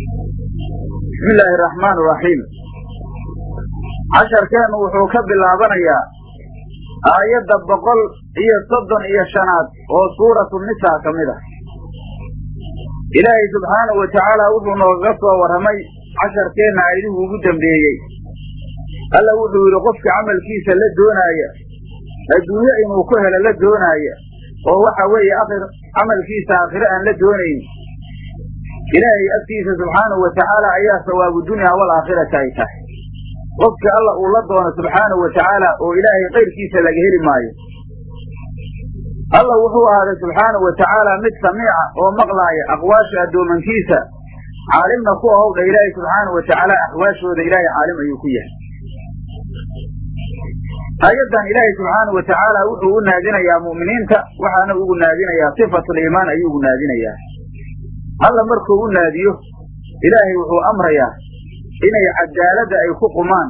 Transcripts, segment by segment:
bismi illaahi araxmaan araxiim casharkeennu wuxuu ka bilaabanayaa aayadda boqol iyo soddon iyo shanaad oo suuratu nisaa ka mid ah. Ilaahay subxaanahu wa tacaala wuxuu noogaga soo warramay casharkeenna aayadihu ugu dambeeyey. Alla wuxuu yidhi qofka camalkiisa la doonaaya adduunyo inuu ku helo la doonaaya oo waxa weeye akhir camalkiisa aakhire aan la doonayn ilaahay agtiisa subxaanahu wa tacaala ayaa sawaabu dunyaa walaakhirati ay tahay. Qofka alla uu la doono subxaanahu wa tacaala oo ilaahay kayrkiisa laga heli maayo. Alla wuxuu ahaaday subxaanahu wa tacaala mid samiica oo maqlaaya aqwaasha addoomankiisa. Caalimna ku ahowdha ilaahay subxaanahu wa tacaala axwaashooda ilaahay caalim ayuu ku yahay. Aayaddan ilaahay subxaanahu wa tacaala wuxuu u naadinayaa mu'miniinta waxaana ugu naadinayaa sifatuliimaan ayuu ugu naadinayaa alla markuu u naadiyo ilaahay wuxuu amrayaa inay cadaaladda ay ku qumaan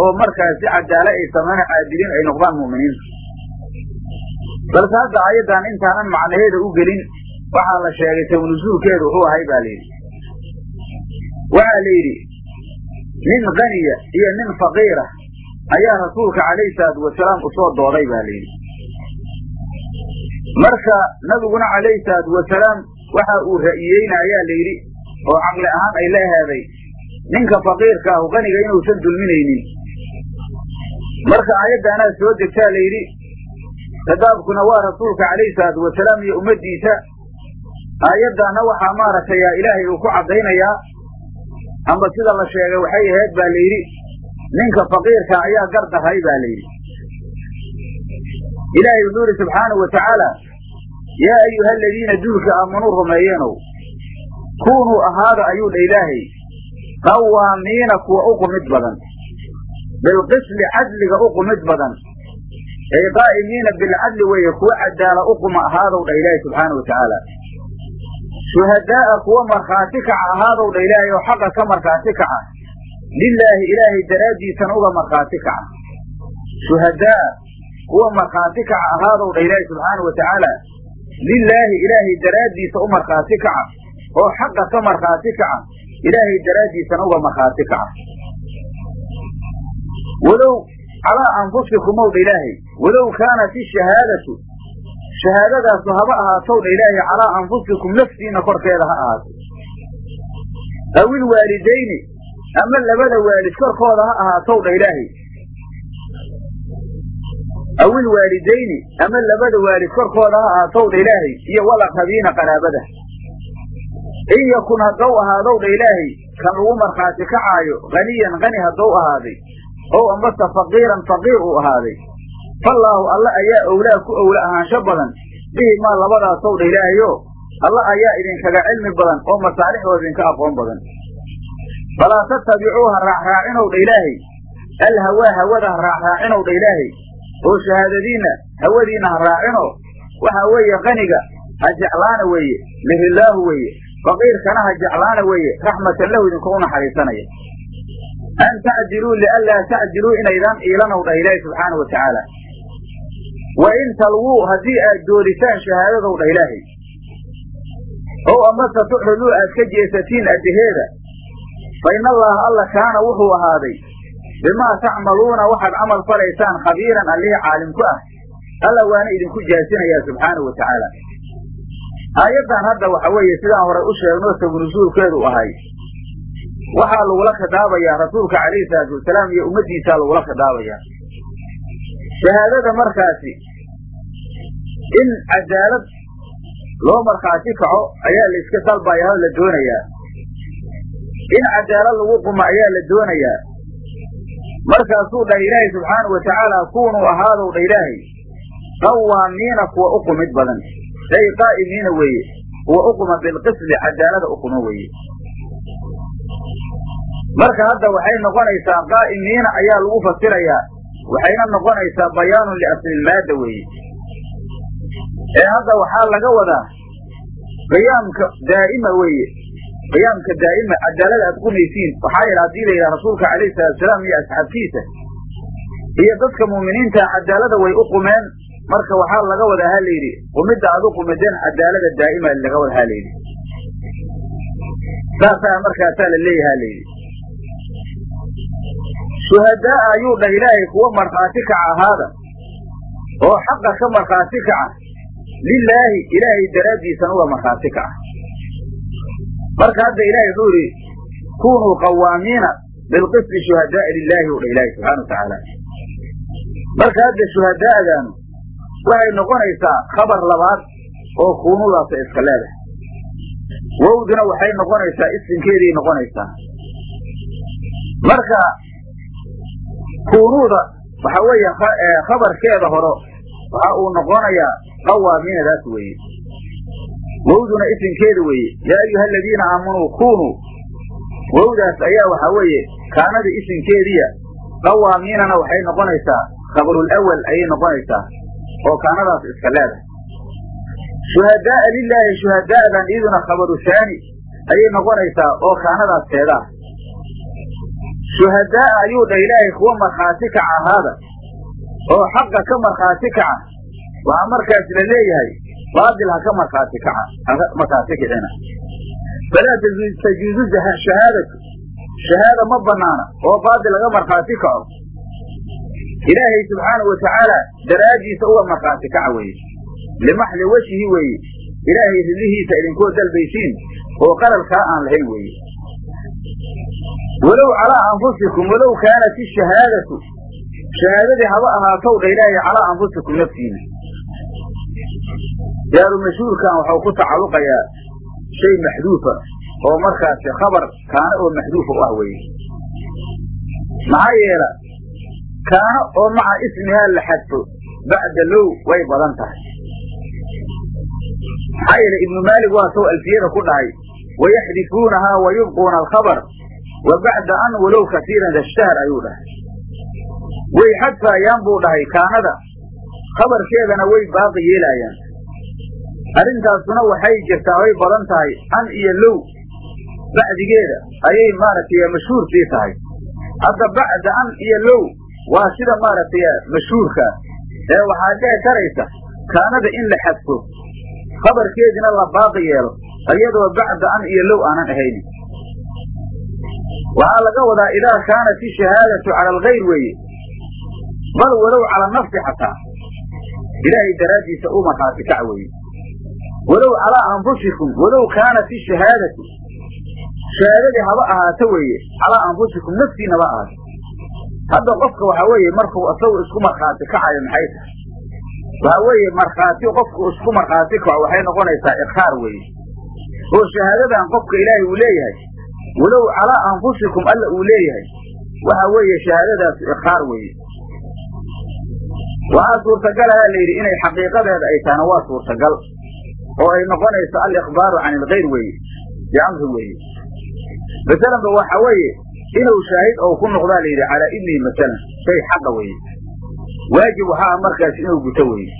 oo markaasi cadaala ay samayna caadiliin ay noqdaan mu'miniinta balse hadda aayaddan intaanan macnaheeda u gelin waxaa la sheegay tawnusuulkeedu wuxuu ahay baa layidhi waxaa la yidhi nin kaniya iyo nin faqiira ayaa rasuulka calayhi salaatu wasalaam u soo dooday ba layidhi marka nabiguna calayhi salaatu wasalaam waxa uu ra'iyeyna ayaa la yidhi oo caqli ahaan ay la eheeday ninka faqiirka ahu qaniga inuusan dulminaynin. Marka aayaddaanaa soo degtaa la yidhi khitaabkuna waa rasuulka calayhi salaatu wasalaam iyo ummaddiisa. Aayaddaana waxaa maaragtay ilaahay uu ku caddaynayaa amba sida la sheegay waxay ahayd baa la yidhi. Ninka faqiirka ayaa gardaray baa la yidhi. Ilaahay wuxuu yidhi subxaanahu wa tacaala yaa ayuha aladiina duulka aamanuu rumeeyeenow kuunuu ahaada ayuu dha ilaahay qawaamiina kuwa u qumid badan bilqisli cadliga u qumid badan ay qaa'imiina bilcadli weeye kuwa cadaala u quma ahaadow dha ilaahay subxaanau wa tacaala shuhadaa'a kuwa markhaati kaca ahaadow dha ilaahay oo xaqa ka markhaati kaca lilaahi ilaahay daraaddiisana uga markhaati kaca shuhadaa'a kuwa markhaati kaca ahaadow dha ilaahay subxaanau wa tacaala lilaahi ilaahay daraaddiisa u markhaati kaca oo xaqa ka markhaati kaca ilaahay daraaddiisana uga markhaati kaca walow calaa anfusikum ow dha ilaahay walow kaanat ishahaadatu shahaadadaasu haba ahaatow dha ilaahay calaa anfusikum naftiina korkeeda ha ahaato. Awil waalidayni ama labada waalid korkooda ha ahaatow dha ilaahay awil waalidayni ama labada waalid korkooda ha ahaatow dha ilaahay iyo walaqrabiina qaraabada. In yakun haddou ahaadow dha ilaahay kan lagu markhaati kacaayo haniyan hani haddou ahaaday ow ambase faqiiran faqiir uu ahaaday fallaahu alla ayaa owlaa ku owla ahaansho badan bihi maa labadaasow dha ilaahayo alla ayaa idinkaga cilmi badan oo masaalixdooda idinka aqoon badan. Falaa tattabicuuha raacraacinow dha ilaahay alhawaa hawada ha raacraacinow dha ilaahay oo shahaadadiinna hawadiinna ha raacino. Waxaa weeye qaniga ha jeclaana weeye lihillaahu weeye. Faqiirkana ha jeclaana weeye raxmatan lahu idinku u naxariisanaya an tacdiluu lianlaa tacdiluu inaydaan iilanow dhah ilaahi subxaana wa tacaala. Wa in talwuu haddii aad doodisaan shahaadadow dhah ilaahay ow amase tuxriduu aad ka jeesatiin addaheeda fa in allaha alla kaana wuxuu ahaaday bimaa tacmaluuna waxaad camal falaysaan khabiiran allihii caalim ku ah. Alla waana idinku jaasinayaa subxaana wa tacaala. Aayaddan hadda waxa weeye sidaan hore u sheegno sabunusuulkeedu ahay. Waxaa lagula khidaabayaa rasuulka calayhi salaatu wasalaam iyo ummaddiisaa lagula khidaabayaa. Shahaadada markaasi in cadaalad loo markhaati kaco ayaa la iska dalbayaa la doonayaa. In cadaalad lagu qumo ayaa la doonayaa markaasuu dhah ilaahay subxaana wa tacaala kuunuu ahaadow dha ilaahay qawaamiina kuwa u qumid badan ay qaa'imiina weeye kuwa u quma bilqisli cadaalada u quma weeye. Marka hadda waxay noqonaysaa qaa'imiina ayaa lagu fasirayaa waxayna noqonaysaa bayaanun liaslilmaadda weeye. Ee hadda waxaa laga wadaa qiyaamka daa'ima weeye qiyaamka daa'ima cadaalada aad qumaysiin waxaa yidhi haddii la yidhaha rasuulka calayhi salaatusalaam iyo asxaabtiisa iyo dadka mu'miniinta cadaalada way u qumeen marka waxaa laga wadaa ha layidhi qumidda aad u qumideen cadaalada daa'ima laga wada ha layidhi saasaa markaasaa la leeyahaa layidhi shuhadaa ayuu dhah ilaahay kuwa markhaati kaca ahaada oo xaqa ka markhaati kaca lilaahi ilaahay daraaddiisana uga markhaati kaca marka hadda ilaahay wuxuu yidhi kunuu qawaamiina bilqisti shuhadaai lilaahi u dhah ilaahi subxana wa tacaala marka hadda shuhadaa'daanu waxay noqonaysaa khabar labaad oo kuunudaasa iska leedahay. Wowduna waxay noqonaysaa isinkeeday noqonaysaa. Marka kuunuuda waxa weeye khabarkeeda horo waxa uu noqonayaa qawaamiinadaas weeye wowduna isinkeeda weeye. Yaa ayuha aladiina aamanuu kunuu wowdaas ayaa waxa weeye kaanada isinkeediya qawaamiinana waxay noqonaysaa khabarul awal ayay noqonaysaa oo kaanadaas iska leedahay. Shuhadaaa lilaahi shuhadaa'dan iyaduna khabaru haani ayay noqonaysaa oo kaanadaas teedaa. Shuhadaa'a ayuu dhah ilaahay kuwa markhaati kaca ahaada oo xaqa ka markhaati kaca waxaa markaas la leeyahay baatil ha ka markhaati kaca haka markhaati kicina falaa tajuuzu shahaadatu shahaada ma banaana oo baatil laga markhaati kaco ilaahay subxaanau watacaala daraaddiisa uga markhaati kaca weeye limaxli wejhi weeye ilaahay ridlihiisa idinkoo dalbaysiin oo qalalkaa aan lahayn weeye walow calaa anfusikum walow kaanat ishahaadatu shahaadadii haba ahaatow dha ilaahay calaa anfusikum naftiina jaaru mashhuurkan waxau ku tacalluqayaa shay maxduufa oo markaasi khabar kaana oo maxduufa u ah weeye. Maxaa yeela kaano oo maca ismihaa la xadfo bacda low way badan tahay. Maxaa yeele ibnu maalig waa sow alfiyada ku dhahay wayaxdifuunahaa wa yubquuna alkhabar wa bacda an walow kasiiran dashtahar ayuu dhahay. Way xadfaayaan buu dhahay kaanada khabarkeedana way baaqi yeelaayaan arrintaasuna waxay jirtaa way badan tahay an iyo low. Bacdigeeda ayay maaragtay mashhuurkii tahay. Hadda bacda an iyo low waa sida maaragtay mashhuurkaa ee waxaa dhici karaysa kaanada in la xadfo khabarkeedina la baaqi yeelo iyadoo bacda an iyo low aanan ahaynin waxaa laga wadaa idaa kaanat ishahaadatu cala algayr weeye. Bal walow cala nafsi xataa. Ilaahay daraaddiisa u markhaati kac weeye walow calaa anfusikum walow kaanat ishahaadatu shahaadadii haba ahaato weeye calaa anfusikum naftiinaba ahaato. Hadda qofka waxaa weeye markuu isagu isku markhaati kacayo maxay tahay? Waxaa weeye markhaati qofku isku markhaati kaco waxay noqonaysaa iqraar weeye. Oo shahaadadan qofka ilaahay uu leeyahay walow calaa anfusikum alla uu leeyahay waxa weeye shahaadadaas iqraar weeye. Waxaa suurtagalaha la yidhi inay xaqiiqadeeda ay tahana waa suurtagal oo ay noqonayso alikhbaaru can ilgayr weeye biamri weeye. Masalanba waxa weeye inuu shaahid ou ku noqdaa la yidhi calaa ibnihi masalan shay xaqa weeye. Waajib waxaa markaas inuu guto weeye.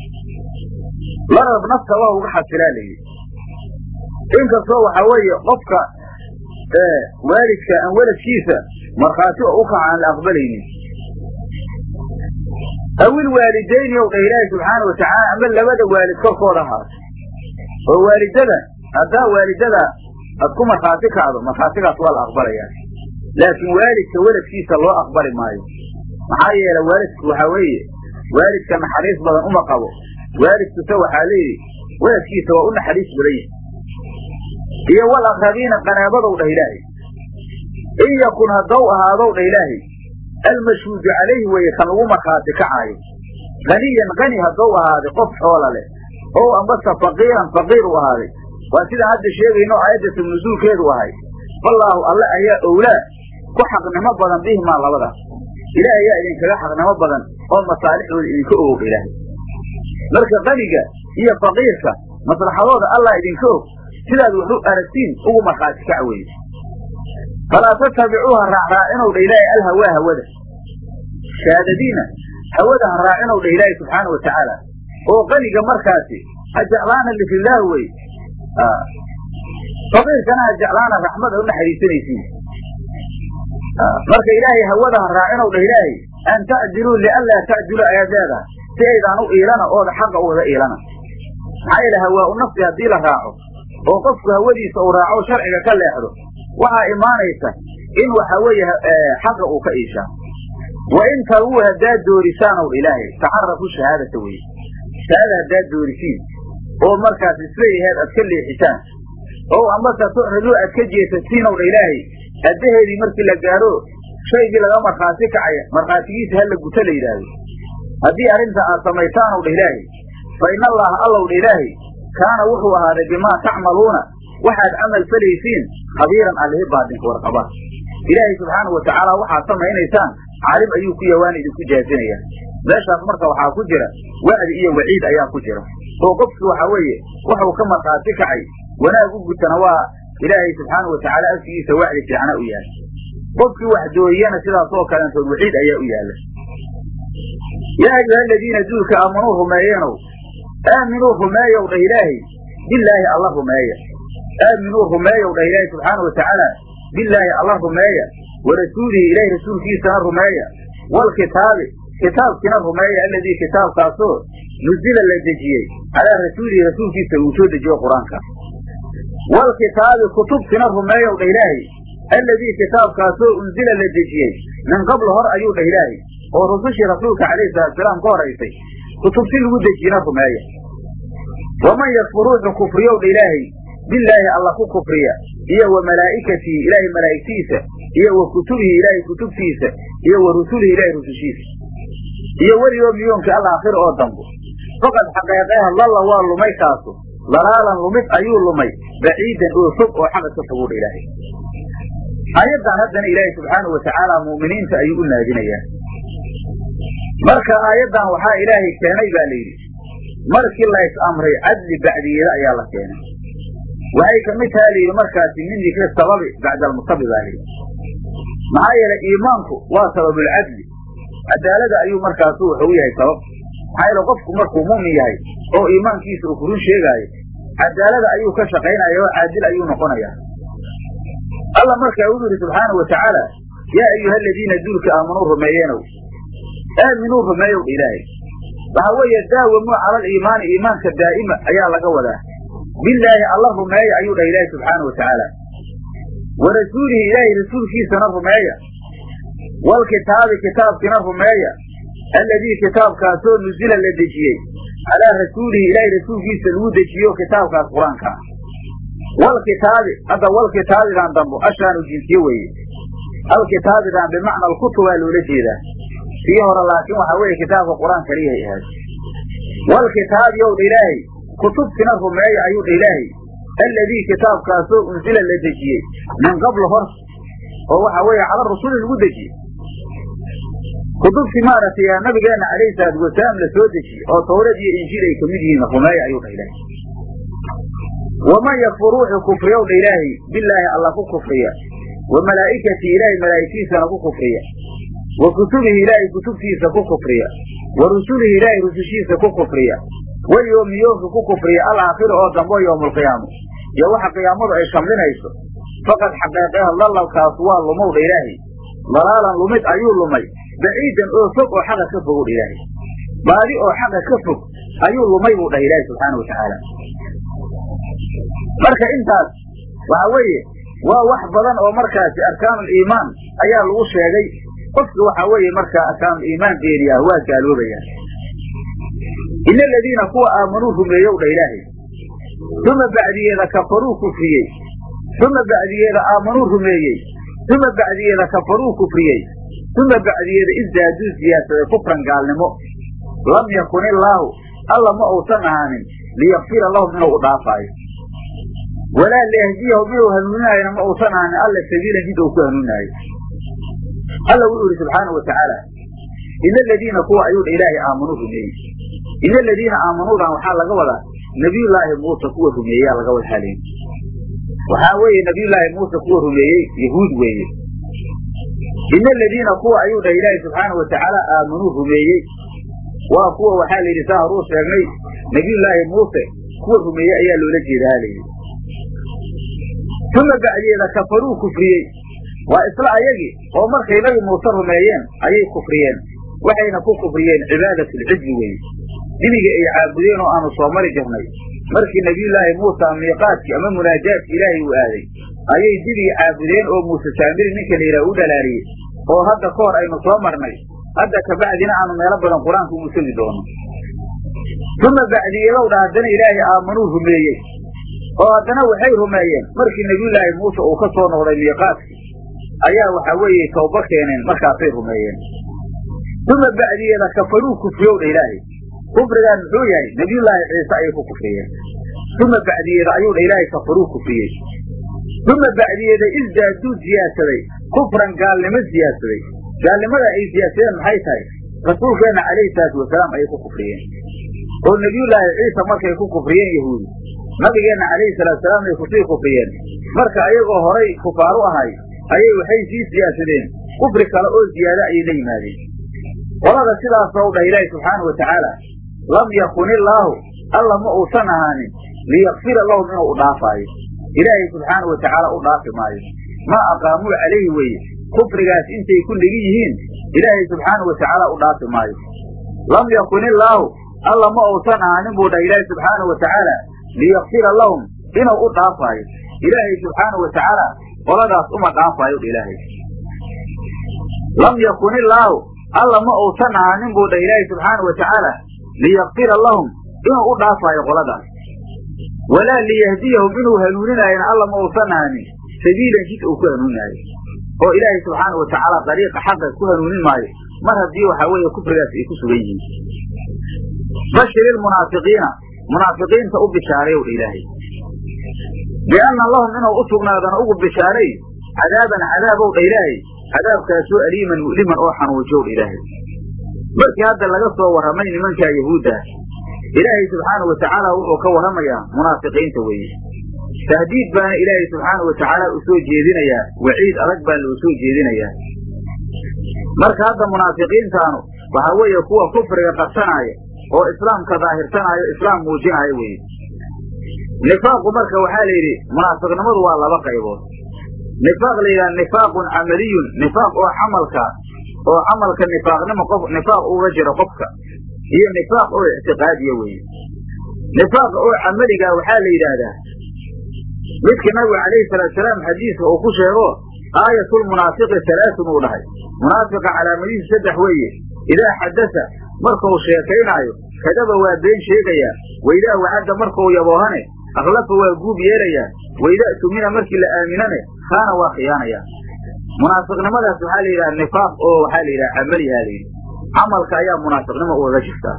Larab nafta waa uga xasilaa la yidhi. Inkastoo waxaa weeye qofka waalidka aan weladkiisa markhaati u kaca aan la aqbalaynin. Awil waalidayni dha ilaahi subxaana watacaala ama labada waalid korkooda ahaato oo waalidada haddaa waalidada aad ku markhaati kacdo markhaatigaas waa la aqbalayaa laakiin waalidka weladkiisa loo aqbali maayo. Maxaa yeele waalidku waxaa weeye waalidka naxariis badan uma qabo. Waalidkuse waxaa layidhi weladkiisa waa u naxariis badan yahi iyo wal aqrabiina qanaabadow dhah ilaahay. In yakun haddow ahaadow dhah ilaahay almashhuudu calayhi weeye kan lagu markhaati kacaayo. Haniyan hani haddow ahaaday qof xoola leh ow ambase faqiiran faqiir u ahaaday. Waa sidaan hadda sheegayno aayadatu nusuulkeedu ahay. Wallaahu alle ayaa owlaa ku xaqnimo badan bihimaa labadaas ilaah ayaa idinkaga xaqnimo badan oo masaalixdooda idinka og ilaahay marka qaniga iyo faqiirka maslaxadooda allah idinka og sidaad wax u aragtiin ugu markhaati kac weeye falaa tattabicuuha raacraacinow dha ilaahay alhawaa hawada. Shaadadiina hawada ha raacinow dha ilaahay subxaana wa tacaala oo qaniga markaasi ha jeclaana lifillaah wey. Faqiirkana ha jeclaana raxmad a u naxariisanaysiin marka ilaahay hawada ha raacinow dha ilaahay an ta'diluu lianlaa ta'dilu ayaad leedahay si aydaan u iilana ooda xaqa u wada iilana. Maxaa yeele hawaa u nafsi haddii la raaco oo qofku hawadiisa uu raaco sharciga ka leexdo waxaa imaanaysa in waxa weeye xaqa uu ka iishaa. Wa in talwuu haddaad doorisaan ow ilaahay taxarafu shahaadata weye shahaada haddaad doorisiin oo markaas isleeyaheed aad ka leexisaan ow amase tucriduu aad ka jeesatiin ow dha ilaahay addaheedii markii la gaaro shaygii laga markhaati kacaya markhaatigiisa hala guta la yidhaahdo. Haddii arrinta aad samaytaan ow dha ilaahay fa ina allaha allow dha ilaahay kaana wuxuu ahaaday bimaa tacmaluuna waxaad camal falaysiin khabiiran allihi baadinka warqaba. Ilaahay subxaana wa tacaala waxaad samaynaysaan caalim ayuu ku yawaana idinku jaazinaya meeshaas marka waxaa ku jira wacdi iyo waciid ayaa ku jira. Oo qofki waxa weeye waxuu ka markhaati kacay wanaag u gutana waa ilaahay subxaana wa tacaala afkigiisa wacdi fiicna u yahay. Qofkii wax dooyana sidaas oo kaleentood waciid ayaa u yaalla. Yaa ayuha aladiina duulka aamanuu rumeeyeenow aaminuu rumeeyow dhah ilaahay bilaahi alla rumeeya. Aaminuu rumeeyow dhah ilaahay subxaana wa tacaala bilaahi alla rumeeya. Warasuulihi ilaahay rasuulkiisana rumeeya. Walkitaabi kitaabkiina rumeeya aladii kitaabkaasoo nuzila la dejiyey calaa rasuulihi rasuulkiisa uu soo dejiyo qur'aanka. Walkitaabi kutubtina rumeeyow dhah ilaahay alladii kitaabkaasoo unzila la dejiyey min qabl hor ayuu dhah ilaahay oo rusushii rasuulka calayhi salaatusalaam ka horaysay kutubti lagu dejiyina rumeeya. Waman yakfur ruuxu kufriyow dha ilaahay bilaahi alla ku kufriya iyo wa malaa'ikatihi ilaahay malaa'igtiisa iyo wa kutubihi ilaahay kutubtiisa iyo wa rusulihi ilaahay rusushiisa iyo weligoom yoonka alaakhir oo dambo. Faqad xaqeeqeha lalla waa lumay kaasu dalaalan lumid ayuu lumay. Baciidan oo fog oo xaqa ka fogow dha ilaahay. Aayaddan haddana ilaahay subxaanau wa tacaala mu'miniinta ayuu u naadinayaa. Marka aayaddan waxaa ilaahay keenay baa layidhi markii lays amray cadli bacdigeeda ayaa la keenay. Waxay ka mid taha layidhi markaasi min dikri sababi bacda almusabi baa layidhi maxaa yeelay iimaanku waa sababulcadli cadaalada ayuu markaasu wuxuu yahay sabab. Maxaa yeele qofku markuu mu'min yahay oo iimaankiisa uu kurun sheegaayo cadaalada ayuu ka shaqaynaya oo caadil ayuu noqonaya alla markaa wuxuu yidhi subxaanau wa tacaala yaa ayuha aladiina duulka aamanuu rumeeyeenow aaminuu rumeeyow ilaahay. Waxa weeye daawamuu cala aliimaani iimaanka daa'ima ayaa laga wadaa. Bilaahi alla rumeeya ayuu dhaha ilaahi subxaanau wa tacaala. Wa rasuulihi ilaahay rasuulkiisana rumeeya walkitaabi kitaabkina rumeeya alladii kitaabkaasoo nuzila la dejiyey calaa rasuulihi ilaahay rasuulkiisa lagu dejiyo kitaabkaas qur'aanka walkitaabi hadda walkitaabidan dambo ashaanu jinsiye weeye alkitaabidan bimacna alkutubaa loola jeedaa sii hore laakiin waxaa weeye kitaabka qur'aan kaliyahay ahayd walkitaabi ow dha kutubtina rumeeya ayuu dha alladii kitaabkaasoo unsila la dejiyey min qabl hor oo waxa weeye cala rasuli lagu dejiyey kutubtii maaragtay nabigeena calayhi salaatu wasalaam la soo dejiyey oo tawreed iyo injiil ay ka mid yihiin rumeeya ayuu dha ilaahay. Waman yakfur ruuxu kufriyow dha ilaahay bilaahi alla ku kufriya. Wa malaa'ikatii ilaahay malaa'igtiisana ku kufriya. Wa kutubihi ilaahay kutubtiisa ku kufriya. Wa rusulihi ilaahay rusushiisa ku kufriya. Walyoomi yoomka ku kufriya alaakhira oo dambo yowmaalqiyaamo iyo waxa qiyaamadu ay shamlinayso faqad xaqeeqeha lallalkaasu waa lumow dha ilaahay. Dalaalan lumid ayuu lumay baciidan oo fog oo xaqa ka fogow dha ilaahay. Baadi oo xaqa ka fog ayuu lumay buu dhahay ilaahay subxaana wa tacaala. Marka intaas waxa weeye waa wax badan oo markaasi arkaanuliimaan ayaa lagu sheegay. Qofka waxa weeye markaa arkaanuliimaan beeniyaah waa gaaloobaya ina aladiina kuwa aamanuu rumeeyow dha ilaahay. Uma bacdigeeda kafaruu kufriyey. Uma bacdigeeda aamanuu rumeeyey. Uma bacdigeeda kafaruu kufriyey uma bacdigeeda isdaaduu siyaadsaday kufran gaalnimo lam yakun illaahu alla ma uusan ahaanin liyakfira lahum inuu u dhaafaayo. Walaa liyahdiyahum inuu hanuuninayona ma uusan ahaanin alla sabiilan jid uu ku hanuuninaayo alla wuxuu yidhi subxaana wa tacaala ina aladiina kuwa ayuu dha ilaahay aamanuu rumeeyey. Ina aladiina aamanuudan waxaa laga wadaa nabiyullaahi muuse kuwa rumeeyaa laga wada haleyn waxaa weeye nabiyullaahi muuse kuwa rumeeyey yahuud weeye ina aladiina kuwa ayuu dhah ilaahay subxaana wa tacaala aamanuu rumeeyey waa kuwa waxaa la yidhi saa horuu sheegnay nabiyullaahi muuse kuwa rumeeyey ayaa loola jeeda ha layidhi uma bacdeeda kafaruu kufriyey waa isla ayagii oo markay nabi muuse rumeeyeen ayay kufriyeen waxayna ku kufriyeen cibaadatlcijli weeye dibiga ay caabudeen oo aanu soo mari jirnay markii nabiyullaahi muusa miiqaadkii ama munaajaadki ilaahay uu aaday ayay dibigi caabudeen oo muuse saamiri ninka la yidhaha u dhalaaliyey oo hadda ka hor aynu soo marnay. Hadda kabacdina aanu meelo badan qur'aanka ugu tegi doono. Uma bacdiyeedow dha haddana ilaahay aamanuu rumeeyey. Oo haddana waxay rumeeyeen. Markii nebiyullaahi muuse uu ka soo noqday miiqaadkii ayaa waxaa weeye tawba keeneen markaasay rumeeyeen. Uma bacdiyeeda kafaruu kufriyow dha ilaahay. Kufrigaan muxuu yahay? Nebiyullaahi ciise ayay ku kufriyeen uma bacdiyeeda ayuu dha ilaahay kafaruu kufriyey uma bacdiyeeda isdaaduu siyaadsaday kufran gaalnimo siyaadsaday gaalnimada ay siyaadsadeen maxay tahay? Rasuulkeenna calayhi salaatu wasalaam ayay ku kufriyeen. Oo nebiyullaahi ciisa markay ku kufriyeen yahuudi nabigeenna calayhi salaatu salaam ay ku sii kufriyeen. Marka ayagoo horay kufaaru ahay ayay waxay sii siyaadsadeen kufri kale oo ziyaado ayay la yimaadeen. Qolada sidaasoo dhah ilaahi subxaanau watacaala lam yakun illaahu alla ma uusan ahaanin liyakfira lahum inuu u dhaafaayo ilaahay subxaanau watacaala u dhaafi maayo. Maa aqaamuu calayhi weeye? Kufrigaas intay ku negi yihiin ilaahay subxaanau watacaala u dhaafi maayo. Lam yakun illaahu alla ma uusan ahaanin buu dhah ilaahi subxaanau watacaala liyakfira lahum inuu u dhaafaayo. Ilaahay subxaanau watacaala qoladaas uma dhaafaayo dha ilaahay. Lam yakun illaahu alla ma uusan ahaanin buu dhah ilaahi subxaanau watacaala liyakfira lahum inuu u dhaafaayo qoladaas walaa liyahdiyahum inuu hanuuninaayona alla ma uusan ahaanin sabiilan jid uu ku hanuuninaayo oo ilaahay subxaanau watacaala dariiqa xaqa ku hanuunin maayo mar haddii waxaa weeye kufrigaas ay ku sugan yihiin bashir ilmunaafiqiina munaafiqiinta u bishaareyow dha ilaahay bianna lahum inuu u sugnaadana ugu bishaaray cadaaban cadaabow dha ilaahay cadaabkaasoo aliiman mu'liman oo xanuujow dha ilaahay markii hadda laga soo warramay nimankaa yahuudda ilaahay subxaanau watacaala wuxuu ka warramayaa munaafiqiinta weeye. Tahdiid baana ilaahay subxaanau watacaala u soo jeedinayaa waciid adag baa loo soo jeedinayaa. Marka hadda munaafiqiintaanu waxaa weeye kuwa kufriga qabsanaaya oo islaamka daahirsanaayo islaam muujinaayo weeye. Nifaaqu marka waxaa la yidhi munaafiqnimadu waa laba qaybood. Nifaaq la yidhaha nifaaqun camaliyun nifaaq oo camalka oo camalka nifaaqnimo qof nifaaq uga jiro qofka iyo nifaaq oo ictiqaadiya weeye nifaaqa oo camaliga waxaa la yidhaahdaa. Midka nabiga calayhi salaatusalaam xadiiska uu ku sheego aayatulmunaafiqi salaasun uu dhahay. Munaafiqa calaamadihiisu saddex weeye. Idaa xadasa markuu sheekaynaayo kadaba waa been sheegayaa waidaa wacadda markuu yaboohane akhlafa waa guub yeelayaa waidaa tumina markii la aaminane kaana waa khiyaanayaa munaafiqnimadaas waxaa la yidhaha nifaaq oo waxaa la yidhaha camalihaa la yidhi camalka ayaa munaafiqnimo ugaga jirtaa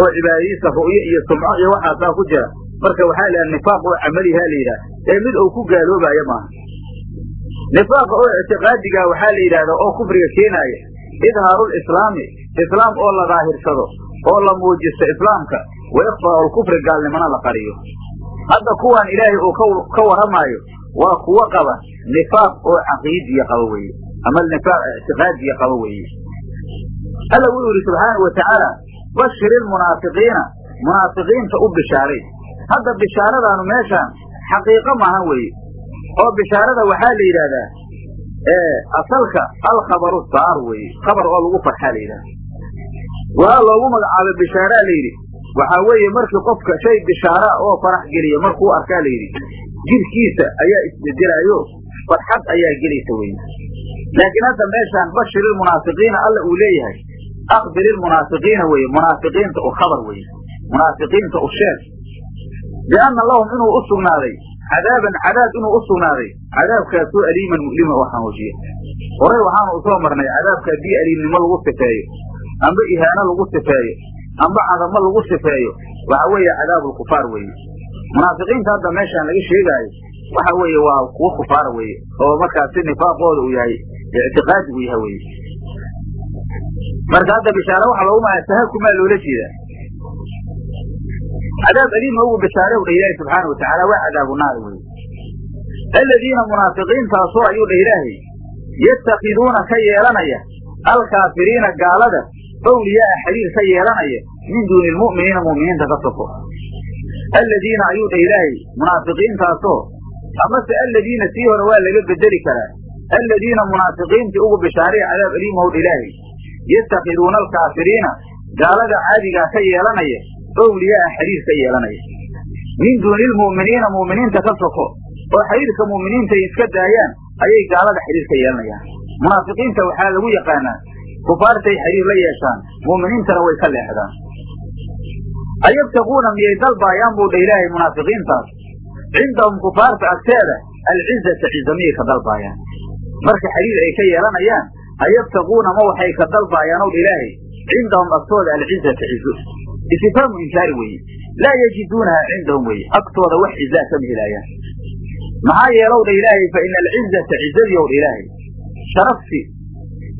oo cibaadadiisa ru'yo iyo sumco iyo waxaasaa ku jira. Marka waxaa la yidhaha nifaaq oo camalihaa la yidhaha. Ee mid uu ku gaaloobaayo maaha nifaaqa oo ictiqaadiga waxaa la yidhahdaa oo kufriga keenaaya idhaarulislaami islaam oo la daahirsado oo la muujisto islaamka wa ikhfaau lkufri gaalnimana la qariyo. Hadda kuwaan ilaahay uu ka warramaayo waa kuwo qaba nifaaq oo caqiidiya qaba weeye. Ama nifaaq ictiqaadiya qaba weeye alla wuxuu yidhi subxaanau wa tacaala bashir ilmunaafiqiina munaafiqiinta u bishaaray. Hadda bishaaradaanu meeshaan xaqiiqo maahan weeye. Oo bishaarada waxaa la yidhaahdaa asalka alkhabaru saar weeye. Khabar oo lagu farxaa la yidhahda waxaa loogu magacaabay bishaaraa la yidhi. Waxaa weeye markii qofka shay bishaara oo farax geliya markuu arkaa la yidhi jirkiisa ayaa isbedelaayo farxad ayaa gelaysa weye laakiin hadda meeshaan bashir ilmunaafiqiina alla uu leeyahay akbir ilmunaafiqiina weye munaafiqiinta u khabar weye munaafiqiinta u sheeg bianna lahum inuu u sugnaaday cadaaban cadaab inuu u sugnaaday cadaabkaasoo aliiman mu'liman oo xanuujiya horay waxaanu u soo marnay cadaabka haddii aliimnimo lagu sifeeyo amba ihaano lagu sifeeyo amba cadamo lagu sifeeyo waxa weeye cadaabulkufaar weeye munaafiqiinta hadda meeshaan laga sheegaayo waxa weeye waa kuwo kufaara weeye oo markaas si nifaaqooda uu yahay ictiqaadi uu yahay weye marka hadda bishaare waxa loogu maaa tahakumaa loola jeedaa cadaab aliima ugu bishaare u dhah ilaahi subxaana watacaala waa cadaabu naari weye aladiina munaafiqiintaasoo ayuu dhah ilaahay yattakiduuna ka yeelanaya alkaafiriina gaalada awliyaaa xiriir ka yeelanaya min duuni lmu'miniina mu'miniinta ka soko. Aladiina ayuu dhah ilaahay munaafiqiintaasoo amase aladiina sii hore waa laga bedeli karaa aladiina munaafiqiintii ugu bishaaraya cadaab aliimahow dha ilaahay yattakiduuna alkaafiriina gaalada caadigaa ka yeelanaya awliyaaa xiriir ka yeelanaya min duuni lmu'miniina mu'miniinta ka soko oo xiriirka mu'miniinta ay iska daayaan ayay gaalada xiriir ka yeelanayaan munaafiqiinta waxaa lagu yaqaanaa kufaartay xiriir la yeeshaan mu'miniintana way ka leexdaan ayabtaquuna miyay dalbaayaan buu dha ilaahay munaafiqiintaas cindahum kufaarta agteeda alcizata ciza miyay ka dalbaayaan marka xiriir ay ka yeelanayaan ayabtaquuna ma waxay ka dalbaayaan ow dha ilaahay cindahum agtooda alcizata cizo istifhaamu inkaari weeye laa yajiduunaha cindahum weeye agtooda wax cizaa kama helaayaan maxaa yeelow dha ilaahay fa ina alcizata cizadii ow dha ilaahay sharafti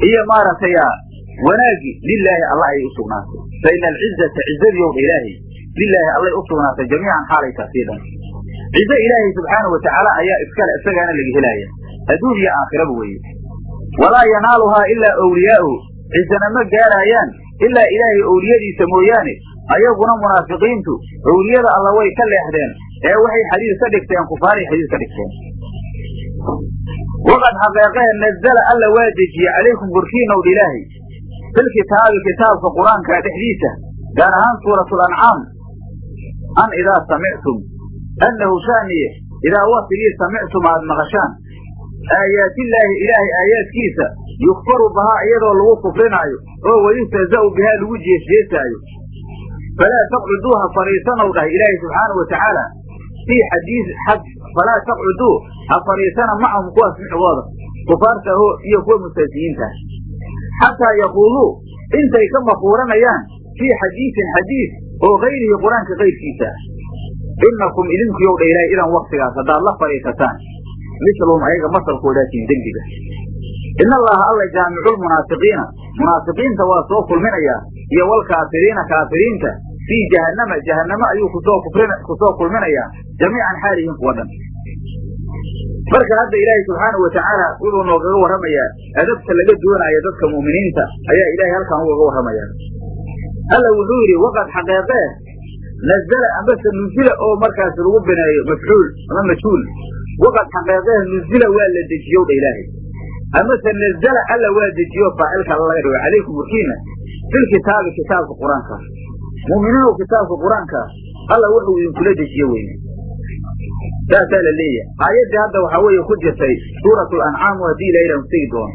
iyo maaragtay wanaagi lilaahi alla ayay u fa ina alcizata cizadii ow dha ilaahay lilaahi allay u jamiican xaalay taasii dhan cizo ilaahay subxaanau watacaala ayaa iskale isagaana laga helaaya adduun iyo aakhiraba weeye walaa yanaaluhaa ilaa awliyaa'uhu cizana ma gaaraayaan ilaa ilaahay owliyadiisa mooyaane. Ayaguna munaafiqiintu owliyada alla way ka leexdeen. Ee waxay xadiir ka dhigteen kufaaray xadiir ka dhigteen. Waqad xaqeeqee nazala alla waa dejiyey calaykum korkiinow dha ilaahay filkitaabi kitaabka qur'aanka dhexdiisa gaar ahaan suuratul ancaam an idaa samictum annahu shaaniye idaa waktigii samictum aad maqashaan aayaatillaahi ilaahay aayaadkiisa yukfaru bahaa iyadoo lagu kufrinaayo oo wayustahza'u bihaa lagu jeesjeesaayo. Falaa taqcuduu ha fadhiisanow dhahay ilaahay subxaanau watacaala fii xadiis falaa taqcuduu ha fadhiisana macahum kuwaas micgooda kufaarta aho iyo kuwa mustaasiyiintaah xataa yaquuluu intay ka makuuranayaan fii xadiisin xadiis oo kayrihi qur'aanka kayrkiisa ah inakum idinkuyow dha ilaahay idan waktigaas haddaad la fadhiisataan mislahum ayaga masalkoodaatiin dembiga in allaha alla jaamiculmunaafiqiina munaafiqiinta waa soo kulminayaa iyo walkaafiriina kaafiriinta fii jahannama jahannamo ayuu ku soo kulminayaa jamiican xaalihiin kuwa dhan marka hadda ilaahay subxaanau watacaala wuxuu noogaga warramayaa adabta laga doonaayo dadka mu'miniinta ayaa ilaahay halkan ugaga warramayaa alla wuxuu yidhi waqad xaqeeqee nazala ambase nuzila oo markaas lagu bineeyo mafcuul ama majhuul waqad xaqeeqee nuzila waa la dejiyow dha ilaahay amase nazala alla waa dejiyo faacilka alla laga dhigo calaykum warkiina filkitaabi kitaabka qur'aanka mu'miniinow kitaabka qur'aanka alla wuxuu idinkula dejiye weye saasaa la leeyahay aayaddii hadda waxaa weeye ku jirtay suuratu lancaam haddii ilahay aan tegi doono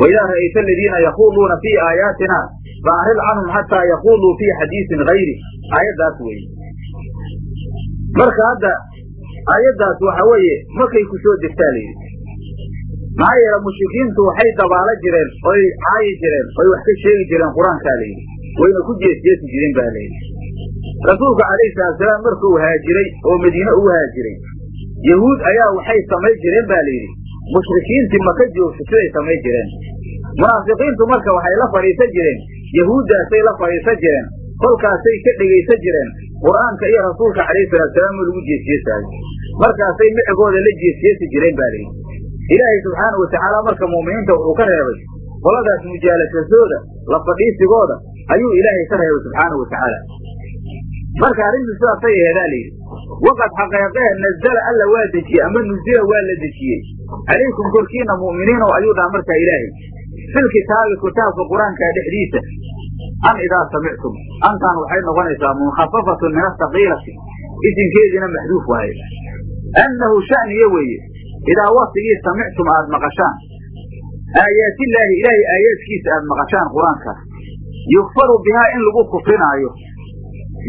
waidaa ra'ayta aladiina yakuuduuna fii aayaatina faacrid canhum xataa yakuuduu fii xadiisin gayri aayaddaas weeye marka hadda aayaddaas waxa weeye markay ku soo degtaa layidhi maxaa yeele mushrikiintu waxay dabaalo jireen oy caayi jireen oy wax ka sheegi jireen qur'aankaa layidhi wayna ku jeesjeesi jireen baa layidhi rasuulka calayhi salaatusalaam markuu haajiray oo madiine u haajiray yahuud ayaa waxay samay jireen ba layidhi mushrikiintii maka joogta siday samay jireen. Munaafiqiintu marka waxay la fadhiisan jireen yahuuddaasay la fadhiisan jireen kolkaasay ka dhegaysan jireen. Qur'aanka iyo rasuulka calayhi salaatusalaam oo lagu jeesjeesaayo. Markaasay micigooda la jeesjeesi jireen ba layidhi. Ilaahay subxaana watacaala marka mu'miniinta wuxuu ka reebay qoladaas mujaalasashooda la fadhiisigooda ayuu ilaahay ka reebay subxaana watacaala marka arrintu sidaasay aheedaa layidhi waqad xaqeeqee nazala alla waa dejiyey ama nuzila waa la dejiyey. Calaykum korkiina mu'miniinow ayuu dhaha markaa ilaahay filkitaabi kitaabka qur'aanka dhexdiisa. An idaa samictum antaan waxay noqonaysaa munkafafatun min asakiilati isinkeediina maxduuf waaye. Annahu shaniye weeye. Idaa waktigii samictum aad maqashaan. Aayaatillaahi ilaahay aayaadkiisa aad maqashaan qur'aankaas yukfaru bihaa in lagu kufrinaayo.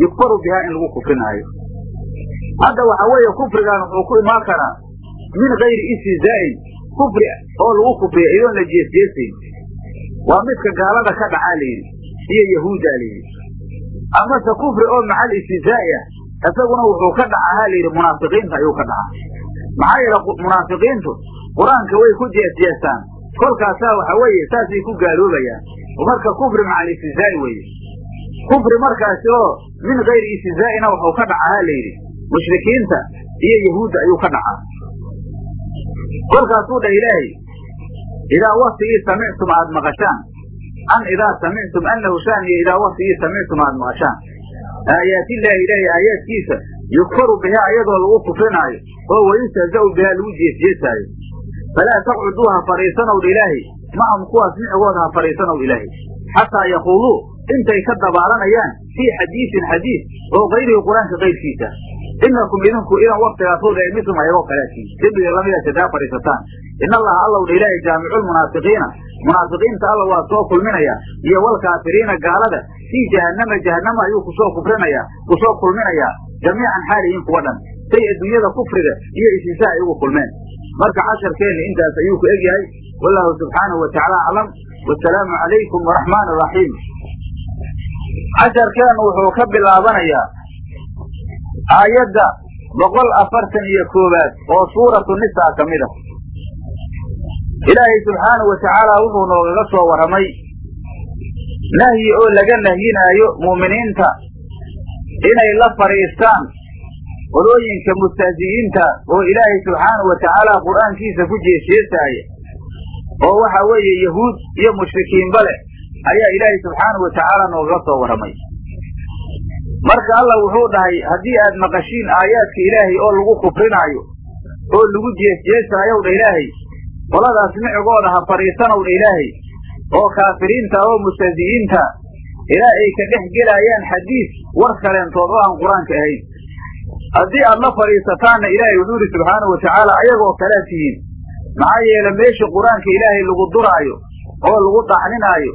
Yukfaru bihaa in lagu kufrinaayo. Hadda waxa weeye kufrigan wuxuu ku imaan karaa min gayri istihzaa'in kufri oo lagu kufriya idoon la jeesjeesayn waa midka gaalada ka dhacaa layidhi iyo yahuuddaa layidhi amase kufri oo macal istihzaa'i ah isaguna wuxuu ka dhacahaa layidhi munaafiqiinta ayuu ka dhacaa maxaa yeele munaafiqiintu qur'aanka way ku jeesjeestaan. Kolkaasaa waxa weeye saasay ku gaaloobayaan marka kufri macal istihzaa'i weeye. Kufri markaasi oo min gayri istihzaa'ina wuxuu ka dhacahaa layidhi mushrikiinta iyo yahuudda ayuu ka dhacaa kolkaasuu dhah ilaahay idaa waktigii samictum aad maqashaan an idaa samictum annahu shaaniyo idaa waktigii samictum aad maqashaan aayaatillaahi ilaahay aayaadkiisa yukfaru bihaa iyadoo lagu kufrinaayo oo wayustahza'u bihaa lagu jeesjeesaayo falaa taqcuduu ha fadhiisanowdha ilaahay macahum kuwaas micigooda ha fadhiisanow ilaahay xataa yaquuluu intay ka dabaalanayaan fii xadiisin xadiis oo kayrihi qur'aanka kayrkiisa inakum idinku idan waktigaasooda mislum ayagoo kalaatiin dembiga lamida sadaa fadhiisataan in allaha allowdha ilaahay jaamiculmunaafiqiina munaafiqiinta alla waa soo kulminaya iyo walkaafiriina gaalada fii jahannama jahannama ayuu ku soo kufrinaya ku soo kulminayaa jamiican xaalihiin kuwa dhan say adduunyada kufriga iyo isisaa ay ugu kulmeen marka casharkeenna intaas ayuu ku egyahay wallahu subxaanahu watacaala aclam wasalaamu calaykum waraxmaan raxiim casharkeennu wuxuu ka bilaabanayaa aayadda boqol afartan iyo koowaad oo suuratu nisaa ka mid a. Ilaahay subxaanahu watacaala wuxuu noogaga soo warramay nahyi oo laga nahyinaayo mu'miniinta inay la fadhiistaan qolooyinka mustahzi'iinta oo ilaahay subxaanahu watacaala qur'aankiisa ku jeesjeesaaya oo waxa weeye yahuud iyo mushrikiinba leh ayaa ilaahay subxaanahu watacaala noogaga soo warramay marka alla wuxuu dhahay haddii aad maqashiin aayaadka ilaahay oo lagu kufrinaayo oo lagu jeesjeesaayow dha ilaahay qoladaas micigooda ha fadhiisanow dha ilaahay oo kaafiriinta oo mustahzi'iinta ilaa ay ka dhex gelaayaan xadiis war kaleentood oo aan qur'aanka ahayn. Haddii aad la fadhiisataanna ilaahay wuxuu yidhi subxaanahu watacaala ayagoo kalea tihiin maxaa yeele meesha qur'aanka ilaahay lagu duraayo oo lagu dacninaayo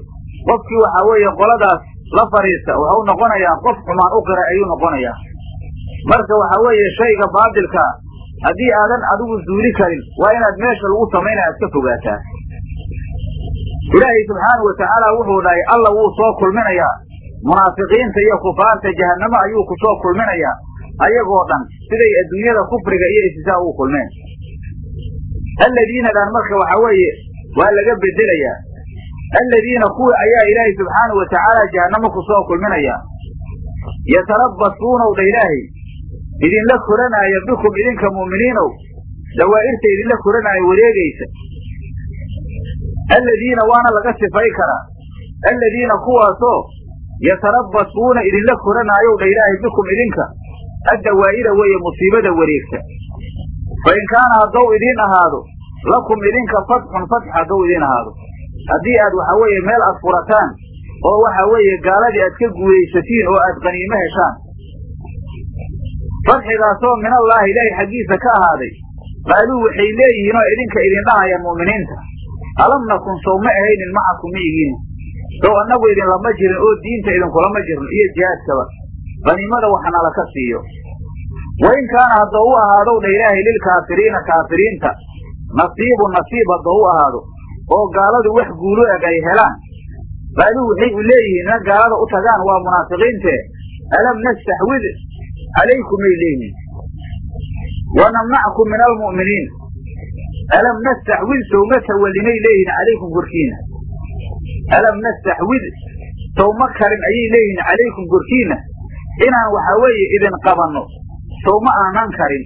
qofkii waxaa weeye qoladaas la fadhiista waxau noqonayaa qof xumaan u qiray ayuu noqonayaa. Marka waxaa weeye shayga baadilkaa haddii aadan adigu zuuli karin waa inaad meesha lagu samaynaya iska fogaataa. Ilaahay subxaanahu watacaala wuxuu dhahay alla wuu soo kulminayaa. Munaafiqiinta iyo kufaarta jahannamo ayuu ku soo kulminayaa. Ayagoo dhan siday adduunyada kufriga iyo isisaa ugu kulmeen. Alladiinadan marka waxaa weeye waa laga bedelayaa alladiina kuwi ayaa ilaahay subxaanahu watacaala jahannamo ku soo kulminayaa yatarabbasuunow dha ilaahay idinla koranaaya bikum idinka mu'miniinow dawaa'irta idinla koranaayo wareegaysa alladiina waana laga sifay karaa alladiina kuwaasoo yatarabbasuuna idinla koranaayow dha ilaahay bikum idinka addawaa'ira weeye musiibada wareegta fa in kaana haddou idiin ahaado lakum idinka fatxun fatx haddou idiin ahaado haddii aad waxaa weeye meel aad furataan oo waxa weeye gaaladii aad ka guulaysatiin oo aad qaniimo heshaan fadxigaasoo min allaahi ilaahay xaggiisa ka ahaaday qaaluu waxay leeyihiin oo idinka idin dhahayaan mu'miniinta alam nakun sow ma ahaynin macakum miyigiina sow annagu idinlama jirin oo diinta idinkulama jirno iyo jihaadkaba. Qaniimada waxnala ka siiyo. Wa in kaana haddou u ahaadow dha ilaahay lilkaafiriina kaafiriinta nasiibu nasiib haddou u ahaado oo gaaladu wax guulo eg ay helaan. Qaaluu waxay u leeyihiin ina gaalada u tagaan waa munaafiqiintee alam nastaxwid calaykumay leeyihiin. Wa namnackum min almu'miniin. Alam nastaxwid sowma tawallinay leeyihiin calaykum korkiina alam nastaxwid sowma karin ayay leeyihiin calaykum korkiina inaan waxaa weeye idin qabanno sowma aanan karin.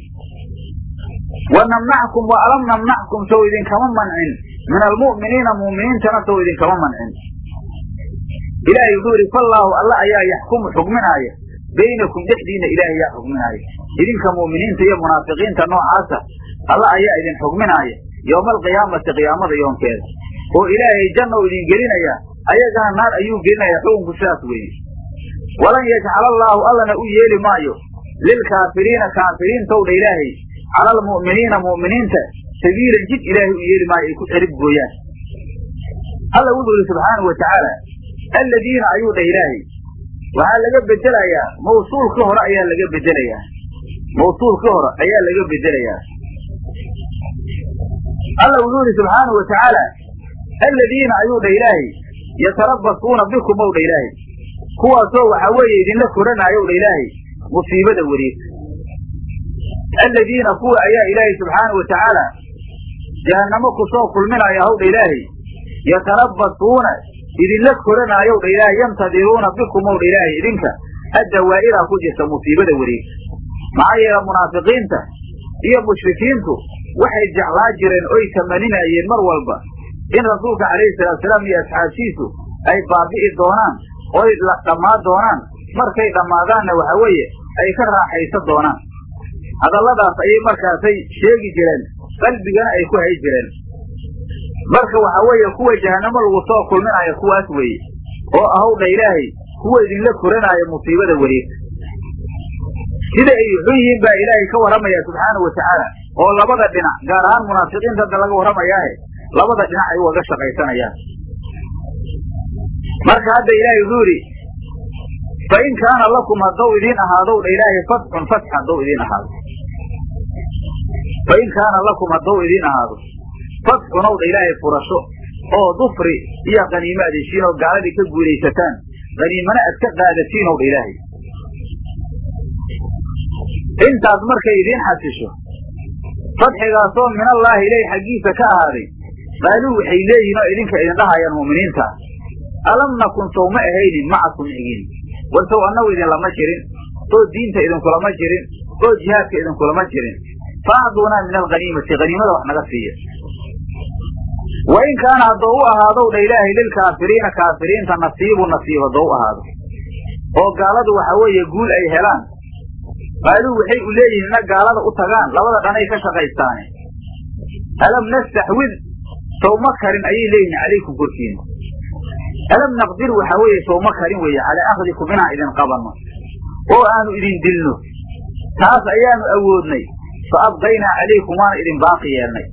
Wa namnackum wa alam namnackum sow idinkama mancin min almu'miniina mu'miniintana sow idinkama mancin ilaahay wuxuu yidhi fallaahu alla ayaa yaxkumu xugminaaya baynakum dhexdiina ilaahay yaa xugminaaya idinka mu'miniinta iyo munaafiqiinta noocaasa alla ayaa idin xugminaaya yowma alqiyaamati qiyaamada yoonkeeda oo ilaahay janna u idin gelinaya ayagana naar ayuu gelinaya xukunku sidaas weeye walan yajcala allaahu allana u yeeli maayo lilkaafiriina kaafiriintowdha ilaahay cala almu'miniina mu'miniinta sabiilan jid ilaahay u yeeli maayo ay ku xerib gooyaan alla wuxuu yihi subxaanau wa alladiina ayuu dhah ilaahay waxaa laga bedelayaa mawsuulka hore ayaa laga bedelayaa mawsuulka hore ayaa laga bedelayaa alla wuxuu yihi subxaanau wa tacaala alladiina ayuu dhah ilaahay yatarabasuuna bikum ow dha ilaahay kuwaasoo waxaa weeye idinla koranaayow dha ilaahay musiibada wareegta alladiina kuwa ayaa ilaahay subxaanau wa tacaala jahannamo ku soo kulminaya howdha ilaahay yatarabasuuna idinla koranaayow dha ilaahay yantadiruuna bikum ow dha ilaahay idinka addawaa'iraa ku jirta musiibada wareegta maxaa yeele munaafiqiinta iyo mushrikiintu waxay jeclaa jireen oy tamaninayeen mar walba in rasuulka calayhi salaatusalaam iyo asxaabtiisu ay baabi'i doonaan oy dhammaa doonaan markay dhammaadaanna waxa weeye ay ka raaxaysan doonaan hadalladaas ayay markaasay sheegi jireen qalbigana ay ku hay jireen. Marka waxa weeye kuwa jahannamo lagu soo kulminayo kuwaas weeye oo ahowdha ilaahay kuwa idinla koranaayo musiibada wareegta sida ay xun yihiin baa ilaahay ka warramaya subxaanau watacaala oo labada dhinac gaar ahaan munaafiqiinta hadda laga warramayaahe labada dhinac ay ugaga shaqaysanayaan. Marka hadda ilaahay wuxuu yidhi fa in kaana lakum haddou idiin ahaadow dha ilaahay fatxun fatx haddou idiin ahaado fa in kaana lakum haddou idiin ahaado fatxunow dha ilaahay furasho oo dufri iyo qaniimo aad heshiin oo gaaladii ka guulaysataan qaniimana aad ka qaadatiinow dha ilaahay intaas markay idiin xasisho fadxigaasoo minallaahi ilaahi xaggiisa ka ahaaday qaaluu waxay leeyihiin oo idinka idin dhahayaan mu'miniinta alam nakun sow ma ahaynin macakum igin war sow annagu idinlama jirin oo diinta idinkulama jirin oo jihaadka idinkulama jirin faacduunaa min alghaniimati haniimada wax naga siiya. Wa in kaana haddoo u ahaadow dha ilaahay lilkaafiriina kaafiriinta nasiibu nasiib haddoo u ahaado. Oo gaaladu waxa weeye guul ay helaan. Qaaluu waxay u leeyihiin ina gaalada u tagaan labada dhanay ka shaqaystaane. Alam nastaxwid sow ma karin ayay leeyihiin calaykum korkiina. Alam naqdir waxa weeye sow ma karin weeye calaa akhdikum inaan idin qabanno oo aanu idin dilno. Taas ayaanu awoodnay fa abqaynaa calaykum waana idin baaqi yeelnay.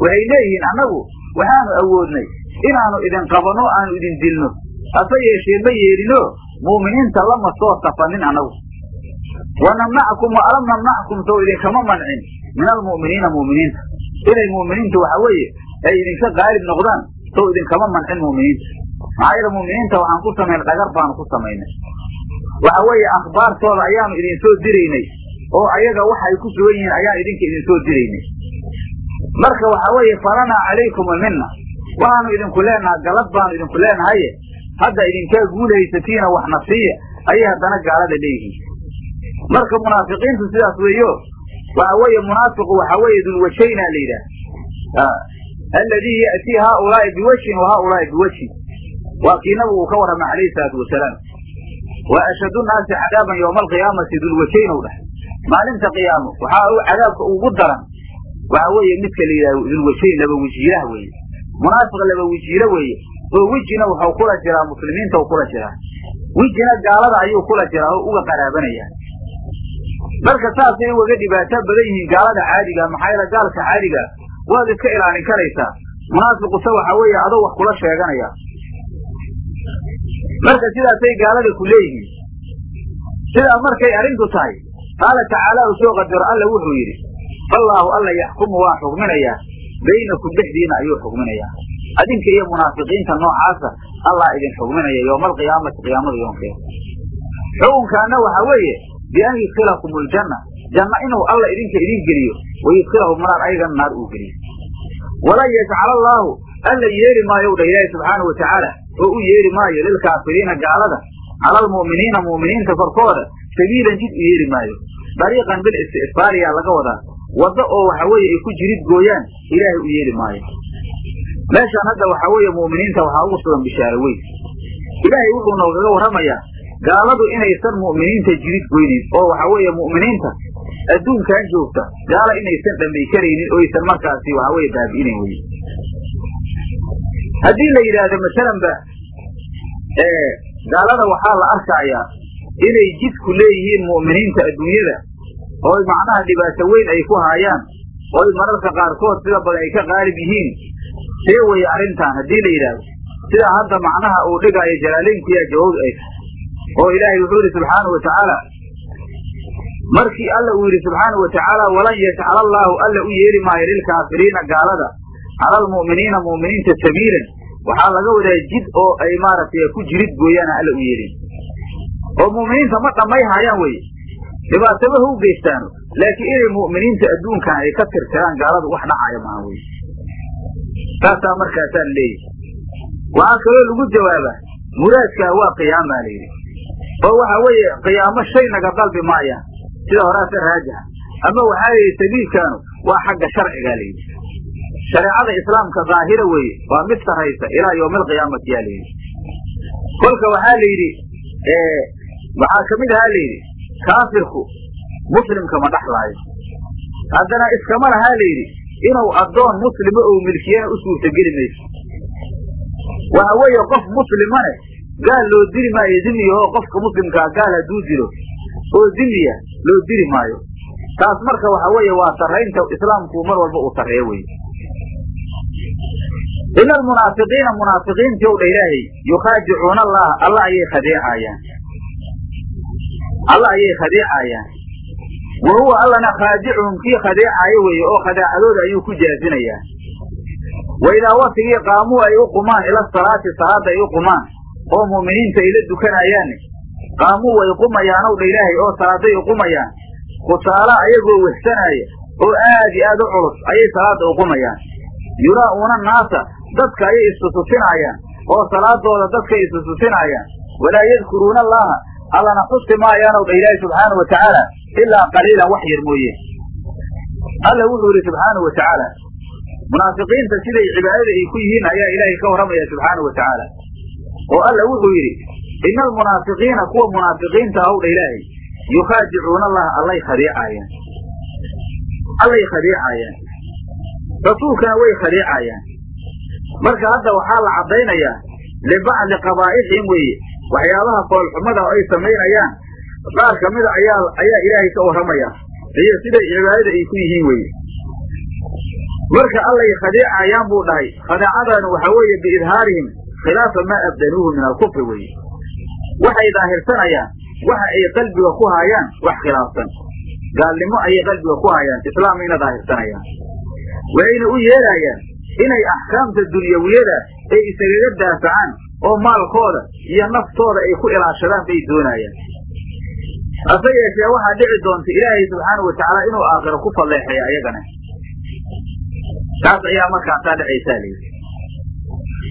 Waxay leeyihiin annagu waxaanu awoodnay inaanu idin qabanno aanu idin dilno. Hase yeeshee ma yeelino mu'miniinta lama soo safanin annagu wa namnacakum wa namnackum sow idinkama mancin min almu'miniina mu'miniinta inay mu'miniinta waxa weeye ay idinka qaalib noqdaan sow idinkama mancin mu'miniinta maxaa yeele mu'miniinta waxaan ku samayn dhagar baanu ku samaynay waxa weeye akhbaartooda ayaanu idin soo diraynay oo ayaga waxay ku sugan yihiin ayaan idinka idin soo diraynay marka waxa weeye falanaa calaykum alminna waxaanu idinku leenaha galad baanu idinku leenahaye. Hadda idinkaa guulaysatiina waxna siiya ayay haddana gaalada leeyihiin. Marka munaafiqiintu sidaas weeyo waxa weeye munaafiqu waxa weeye dulwajhayna la yidhaah. Alladii ya'tii haaulaa'i biwajhin wa haaulaa'i biwajhin. Waa kii nabigu uu ka warramay calayhi salaatu wasalaam. Wa ashadu nnaasi cadaaban yowma alqiyaamati dulwajhayn ou dheh maalinta qiyaamo. Waxaa u cadaabka ugu daran. Waxa weeye midka la yidhahdo dulwajhayn laba wejiiraha weeye. Munaafiq laba wejiiro weeye. Oo wejina wuxuu kula jiraa muslimiinta u kula jiraa. Wejina gaalada ayuu kula jiraa oo uga qaraabanaya marka saasay ugaga dhibaato badan yihiin gaalada caadiga maxaa yeele gaalka caadiga waad iska ilaalin karaysaa. Munaafiquse waxa weeye adoo wax kula sheeganaya. Marka sidaasay gaalada ku leeyihiin sidaa markay arrintu tahay qaala tacaala uu soo qadaro alla wuxuu yidhi fallaahu alla yaxkumu waa xugminayaa baynakum dhexdiina ayuu xugminayaa adinka iyo munaafiqiinta noocaasa allah idin xugminaya yowma alqiyaamati qiyaamada yoonkeeda xukunkaana waxa weeye bian yudkilakum aljanna janna inuu alla idinka idin geliyo wayudkilahum naar ayagana naar uu geliyo walan yajcala allaahu alla yeeli maayo u dhah ilaahi subxaanau watacaala oo u yeeli maayo lilkaafiriina gaalada cala almu'miniina mu'miniinta korkooda sabiilan jid u yeeli maayo. Dariiqan bil istisfaariyaa laga wadaa. Waddo oo waxa weeye ay ku jirid gooyaan ilaahay u yeeli maayo. Meeshaan hadda waxa weeye mu'miniinta waxaa ugu sugan bishaaro weyn. Ilaahay wuxuu noogaga warramayaa gaaladu inaysan mu'miniinta jirid goynin oo waxa weeye mu'miniinta adduunkan joogta gaala inaysan dhambay karaynin oo aysan markaasi waxa weye baabi'inayn weye haddii la yidhaahdo masalan ba gaalada waxaa la arkayaa inay jidku leeyihiin mu'miniinta adduunyada. Oo macnaha dhibaato weyn ay ku haayaan. Oo mararka qaarkood sida badan ay ka qaalib yihiin. See weye arrintan haddii la yidhaahdo. Sida hadda macnaha uu dhigaayo jalaalaynkiyaa jawaab ay oo ilaahay wuxuu yidhi subxaanau watacaala markii alla uu yidhi subxaanau watacaala walan yajcala allaahu alla u yeeli maayo lilkaafiriina gaalada cala almu'miniina mu'miniinta sabiilan. Waxaa laga wadaa jid oo ay maaragtay ku jirid gooyaana alla u yeelin oo mu'miniinta ma dhammay haayaan weye dhibaataba ha u geystaano laakiin inay mu'miniinta adduunkan ay ka tirtiraan gaaladu wax dhacaya maha weye saasaa markaasaa leeyahy waxaa kaloo lagu jawaabaa muraadkaa waa qiyaamaa la yidhi. Oo waxa weeye qiyaamo shay naga dalbi maayaan sida horaase raajixa ama waxaa la yidhi sabiilkaanu waa xagga sharcigaa layidhi shareecada islaamka daahira weeye waa mid saraysa ilaa yowmi alqiyaamati yaa layidhi kolka waxaa la yidhi waxaa ka mid ahaa la yidhi kaafirku muslimka ma dhaxlaayo haddana iskama lahaa la yidhi inuu addoon muslima ou milkiyana u suurtageli mayso. Waxa weeye qof muslimane gaal loo dili maayo dimiya oo qofka muslimkaa gaal hadduu dilo oo dimiya loo diri maayo. Taas marka waxa weeye waa sarraynta islaamku mar walba uu sarreeyo weye ina almunaafiqiina munaafiqiintii ow dha ilaahay yukhaadicuuna allaha alla ayay khadeecaayaan alla ayay khadeecaayaan wa huwa allana khaadicuhum kii khadeecaayo weeye oo khadaacadooda ayuu ku jaazinayaa. Wa idaa watigii qaamuu ay u qumaan ila salaati salaadda ay u qumaan oo mu'miniinta ay la dukanayaanne qaamuu way qumayaan ow dha ilaahay oo salaaday u qumayaan. Kusaala ayagoo wehsanaaya oo aad iyo aad u culus ayay salaadda u qumayaan. Yuraa'uuna naasa dadka ayay istutusinaayaan oo salaadooda dadkay istutusinaayaan walaa yadkuruuna allaha allana xusi maayaanow dha ilaahi subxaanau watacaala ilaa qaliilan wax yar mooye. Alla wuxuu yidhi subxaanau wa tacaala munaafiqiinta siday cibaadada ay ku yihiin ayaa ilaahay ka warramaya subxaanau wa tacaala oo alla wuxuu yidhi ina almunaafiqiina kuwa munaafiqiinta ahow dha ilaahay yukhaadicuuna allaha allay khadiicaayaan allay khadiicaayaan rasuulkana way khadiicaayaan marka hadda waxaa la caddaynayaa libacdi qabaa'ixihim weeye waxyaabaha foolxumada oo ay samaynayaan qaar ka mida ayaa ayaa ilaahay ka warramaya iyo siday cibaadada ay ku yihiin weye marka allay khadiicayaan buu dhahay. Khadaacadaanu waxa weeye biidhaarihim khilaafa maa abdanuuhu min alkufri weeye. Waxay daahirsanayaan waxa ay qalbiga ku haayaan wax khilaafsan. Gaalnimo ayay qalbiga ku haayaan islaamayna daahirsanayaan. Waxayna u yeelaayaan inay axkaamta dunyawiyada ay isagaga daafacaan oo maalkooda iyo naftooda ay ku ilaashadaan bay doonaayaan hase yeeshee waxaa dhici doonta ilaahay subxaanau watacaala inuu aakhiro ku falleexaya ayagana. Taas ayaa markaasaa dhacaysaa layidhi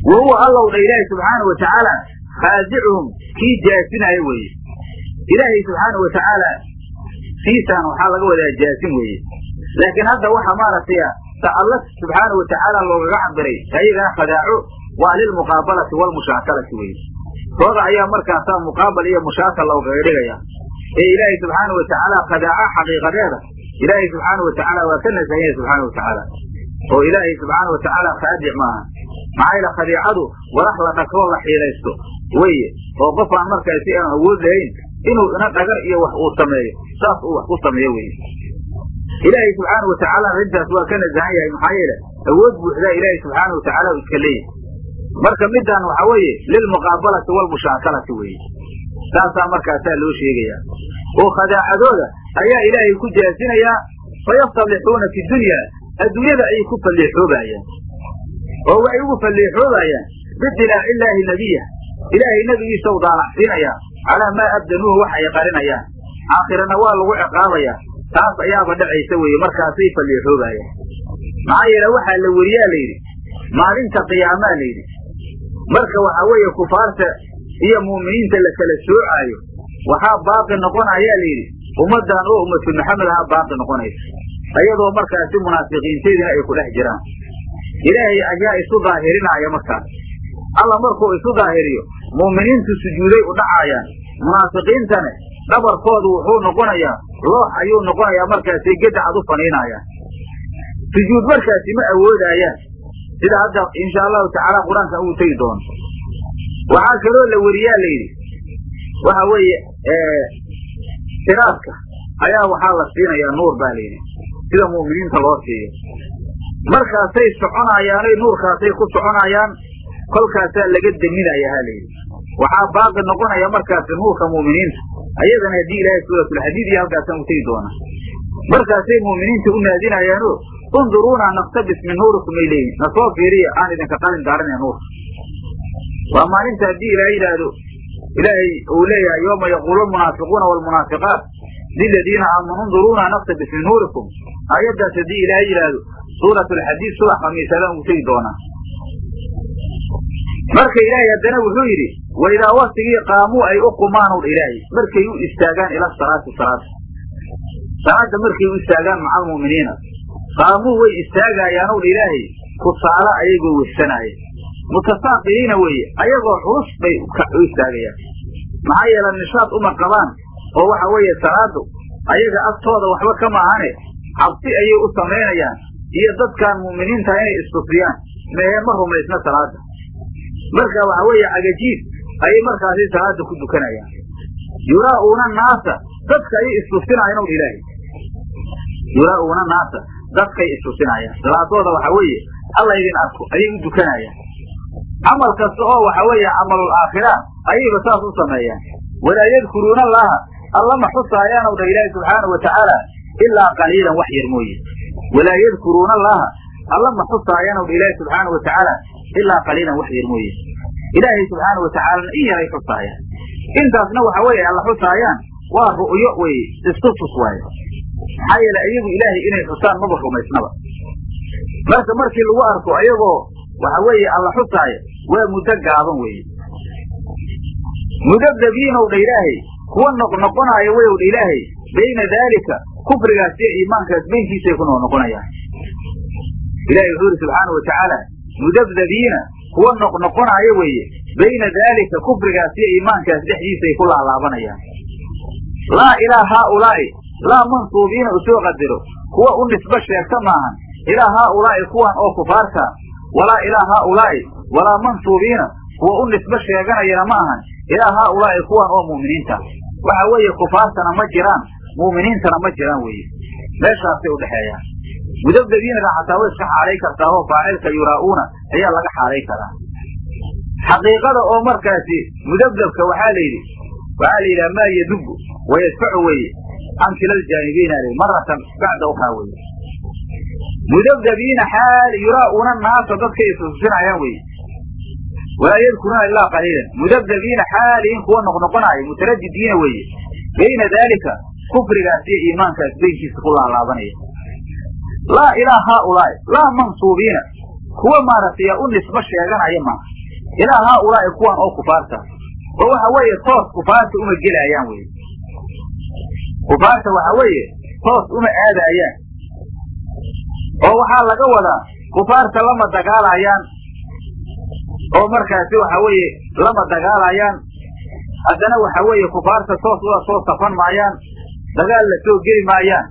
wa huwa allow dha ilaahay subxaanau watacaala khaadicuhum kii jaasinaayo weeye. Ilaahay subxaanau watacaala siisaan waxaa laga wadaa jaasin weeye. Laakiin hadda waxa maaragtay ta alla subxaanau watacaala loogaga cabiray ayagana khadaaco waa lilmuqaabalati waalmushaakalati weye tooda ayaa markaasaa muqaabal iyo mushaakal loogaga dhigaya ee ilaahay subxaanau watacaala khadaaca xaqiiqadeeda. Ilaahay subxaanau watacaala waa ka nasahan yahay subxaana watacaala oo ilaahay subxaana watacaala khaadic maaha. Maxaa yaele khadiicadu walax la dhagroo la xiilaysto weye oo qof aan markaasi aan awood lahayn inuu ina dhagar iyo wax uu sameeyo. Saas uu wax ku sameeyo weye ilaahay subxaana watacaala arrintaas waa ka nasahan yahay maxaa yeele awood buuxdaa ilaahay subxaana watacaala u iska leeyahay marka midaan waxa weeye lilmuqaabalati waalmushaakalati weye saasaa markaasaa loo sheegayaa. Oo khadaacadooda ayaa ilaahay ku jaasinayaa fayastalixuuna fi dunya. Adduunyada ayay ku falleexoobaayaan oo waxay ugu falleexoobaayaan bidilaaci illaahi nebiya ilaahay nebigiisa u daalacsiinayaa calaa maa abdanuuhu wax ay qarinayaan. Aakhirana waa lagu ciqaabayaa taas ayaaba dhacaysa weeye markaasay falleexoobaayaan maxaa yeele waxaa la weriyaa layidhi maalinta qiyaamaa layidhi marka waxaa weeye kufaarta iyo mu'miniinta la kala soocaayo waxaa baaqi noqonayaa layidhi ummaddan oo ummatu maxamed ahaa baaqi noqonaysa. Ayadoo markaasi munaafiqiinteediina ay ku dhex jiraan. Ilaahay ayaa isu daahirinaaya markaas. Alla markuu isu daahiriyo mu'miniintu sujuuday u dhacaayaan munaafiqiintane dhabarkoodu wuxuu noqonayaa loox ayuu noqonayaa markaasay gedacad u faniinaayaan sujuud markaasi ma awoodaayaan sida hadda insha allahu tacaala qur'aanka ugu tegi doono waxaa kaloo la weriyaa layidhi waxa weeye siraadka ayaa waxaa la siinayaa nuur baa layidhi sida mu'miniinta loo siiyo. Markaasay soconayaanay nuurkaasay ku soconayaan kolkaasaa laga deminaya ha layidhi waxaa baaqi noqonaya markaasi nuurka mu'miniinta ayadana haddii ilaahay suuratulxadiid iyo halkaasaan ku tegi doona markaasay mu'miniinta u naadinayaano unduruuna naktabis min nuurikum ay leeyihiin na fiiriya aan idinka qalin daarina nuurka waa maalinta haddii ilaa yidhaahdo ilaahay uu leeyahay yooma yaquulu lmunaafiquuna waalmunaafiqaat liladiina aamanu unduruuna naktabis min nuurikum. Aayaddaas haddii ilaahay yidhaahdo suurat alxadiid subax khamiisadaan ugu tegi doonaa marka ilaahay haddana wuxuu yidhi waidaa waktigii qaamuu ay u qumaanow ilaahay. Markay u istaagaan ila salaati salaada salaada markay u istaagaan maca almu'miniina qaamuu way istaagayaanow ilaahay kusaala ayagoo wehsanaaya mutasaaqiliina weeye ayagoo culus bay u istaagayaan. Maxaa yeele nishaad uma qabaan oo waxa weeye salaadu ayaga agtooda waxba kama ahane cabsi ayay u samaynayaan iyo dadkaan mu'miniinta inay istusiyaan mehe ma rumaysna salaada marka waxa weeye cagajiid ayay markaasi salaada ku dukanayaan. Yuraa'uuna naasa dadka ayay istusinaayeen ow ilaahay yuraa'uuna naasa dadkay istusinaayaan salaadooda waxa weeye alla idin arko ayay u dukanayaan camal kasta oo waxa weeye camalul aakhira ayayba saas u sameeyaan. Walaa yadkuruuna allaha alla ma xusaayaan dha ilaahi subxaana wa tacaala ilaa qaliilan wax yar mooye. Walaa yadkuruuna allaha alla ma xusaayaan dha ilaahi subxaana wa tacaala ilaa qaliilan wax yar mooye. Ilaahay subxaana wa tacaalana in yaray xusaayaan. Intaasna waxa weeye alla xusaayaan waa ru'yo weye istutus waaye maxaa yeele iyagu ilaahay inay xusaan maba rumaysnaba marka markii lagu arko ayagoo waxa weeye alla xusaaya waa muddo gaaban weeye. Mudabdabiinow dha ilaahay kuwa noqnoqonaayo wayow dha ilaahay bayna daalika kufrigaas iyo iimaankaas beynkiisay ku noqnoqonayaan ilahi wuxuu yidhi subxaana wa tacaala mudabdabiina kuwa noqnoqonaayo weeye bayna daalika kufrigaas iyo iimaankaas dhexdiisay ku laalaabanayaan. Laa ilaa haaulaa'i laa mansuubiina u soo qadiro. Kuwa u nisbo sheegta maahan. Ilaa haaulaa'i kuwan oo kufaarta walaa ilaa haaulaa'i walaa mansuubiina. Kuwa u nisbo sheeganayana ma ahan ilaa haaulaa'i kuwan oo mu'miniinta waxa weeye kufaartana ma jiraan. Mu'miniintana ma jiraan weeye. Meeshaasay udhexeeyaan mudabdabiinada xataa way iska xaalay kartaa oo faacilka yuraa'uuna ayaa laga xaalay karaa. Xaqiiqada oo markaasi mudabdabka waxaa la yidhi waxaa la yidhaha maa yadubu wayadfacu weeye can kila ljaanibiina l maratan bacda ukraa weye mudabdabiina xaal yuraa'uuna naasa dadkay isusinayaan weye walaa yadkuruuna ilaa qaliilan. Mudabdabiina xaaliin kuwa noqnoqonaayo mutaradidiina weeye bayna daalika kufrigaas iyo iimaankaas beynkiisa ku laalaabanaya. Laa ilaa haaulaa'i laa mansuubiina. Kuwa maaragtay u nisbo sheeganaya maaha ilaa haaulaa'i kuwan oo kufaarta. Oo waxa weeye toos kufaarta uma gelaayaan weye kufaarta waxa weeye toos uma aadaayaan oo waxaa laga wadaa kufaarta lama dagaalayaan. Oo markaasi waxa weeye lama dagaalayaan. Haddana waxa weeye kufaarta toos ula soo safan maayaan dagaal la soo geli maayaan.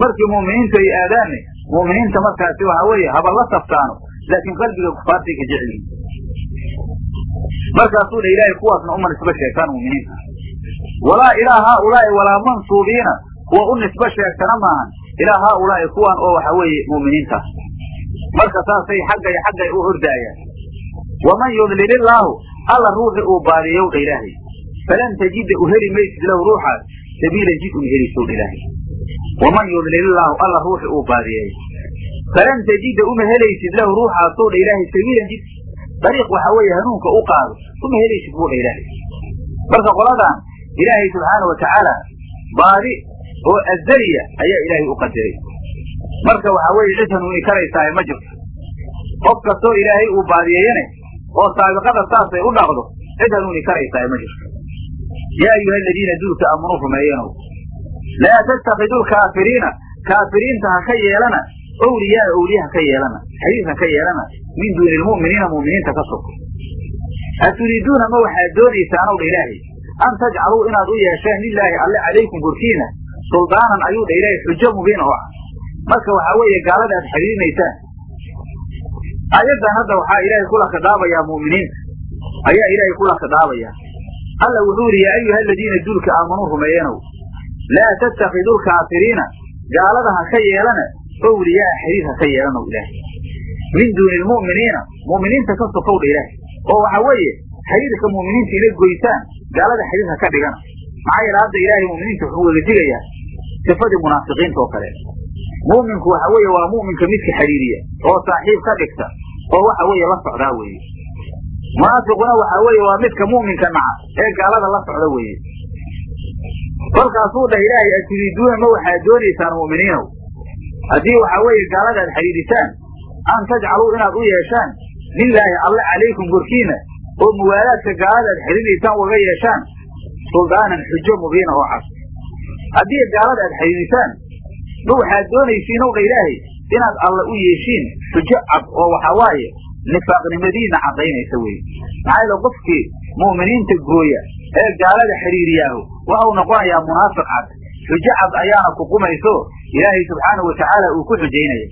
Markii mu'miniintu ay aadaanne mu'miniinta markaasi waxa weeye haba la saftaano laakiin qalbiga kufaartay ka jeclihin markaasuu dha ilaahay kuwaasna uma nisbo sheegtaan mu'miniinta walaa ilaa haaulaa'i walaa mansuubiina kuwa u nisbo sheegtana maahan. Ilaa haaulaa'i kuwan oo waxa weeye mu'miniinta marka saasay xaggay xaggay u ordaayaan waman yudlil illaahu alla ruuxi uu baadiyow dha ilaahay. Falan tajida u heli maysid lahu ruuxaas sabiilan jid un helisow dha ilaahay. Waman yudlil illaahu alla ruuxi uu baadiyeey falan tajida uma helaysid lahu ruuxaasow dha ilaahay sabiilan jid. Dariiq waxa weeye hanuunka u qaado uma helaysid buu dha ilaahay. Marka qoladan ilaahay subxaana wa tacaala baadi oo azaliya ayaa ilaahay u qadiray marka waxa weeye cid hanuuni karaysaaye ma jirto qof kastoo ilaahay uu baadiyeeyane oo saabiqada saasay u dhaqdo cid hanuuni karaysaaye ma jirto yaa ayuha aladiina duulka aamanuu rumeeyenow laa tattakidu lkaafiriina kaafiriinta ha ka yeelana owliyaa owliya ha ka yeelana xadiis ha ka yeelana min duuni lmu'miniina mu'miniinta ka sog aturiiduuna ma waxaad doonaysaan ow dha ilaahay an tajcaluu inaad u yeesheen lilaahi alle calaykum korkiina suldaanan ayuu dha ilaahay xujo mubiin oo ah marka waxaa weeye gaalada aad xidhiirinaysaan aayaddan hadda waxaa ilaahay kula khidaabayaa mu'miniinta ayaa ilaahay kula khidaabayaa alla wuxuu yidhi yaa ayuha aladiina duulka aamanuu rumeeyenow laa tattakidu lkaafiriina gaalada ha ka yeelana owliyaa xiriir ha ka yeelanow ilaahay min duuni lmu'miniina mu'miniinta ka sokowdha ilaahay oo waxa weeye xiriirka mu'miniinta ila goysaan gaalada ha ka dhigana. Maxaa yeele hadda ilaahay mu'miniinta wuxuu wada digayaa sifadii munaafiqiinta oo kale. Mu'minku waxa weeye waa mu'minka midka xiriiriya oo saaxiib ka dhigta oo waxa weeye la socdaa weeye. Munaafiquna waxa weeye waa midka mu'minka naca ee gaalada la socda weeye. Kolkaasuu dhah ilaahay aturiiduuna ma waxaad doonaysaan mu'miniinow haddii waxa weeye gaalada aad xidhiidhisaan an tajcaluu inaad u yeeshaan lilaahi alle calaykum korkiina oo muwaalaadka gaalada aad xidhiidhaysaan waga yeeshaan suldaanan xujo mubiina oo cad haddii gaalada aad xidhiidhisaan ma waxaad doonaysiin ow dha ilaahay inaad alla u yeeshiin xujo cad oo waxaa waaye nifaaqnimadiina caddaynaysa weye maxaa yeele qofkii mu'miniinta gooya ee gaalada xidhiiriyaahu waxau noqonayaa munaafiq cad. Xujo cad ayaana ku qumayso ilaahay subxaanau watacaala uu ku xujaynaya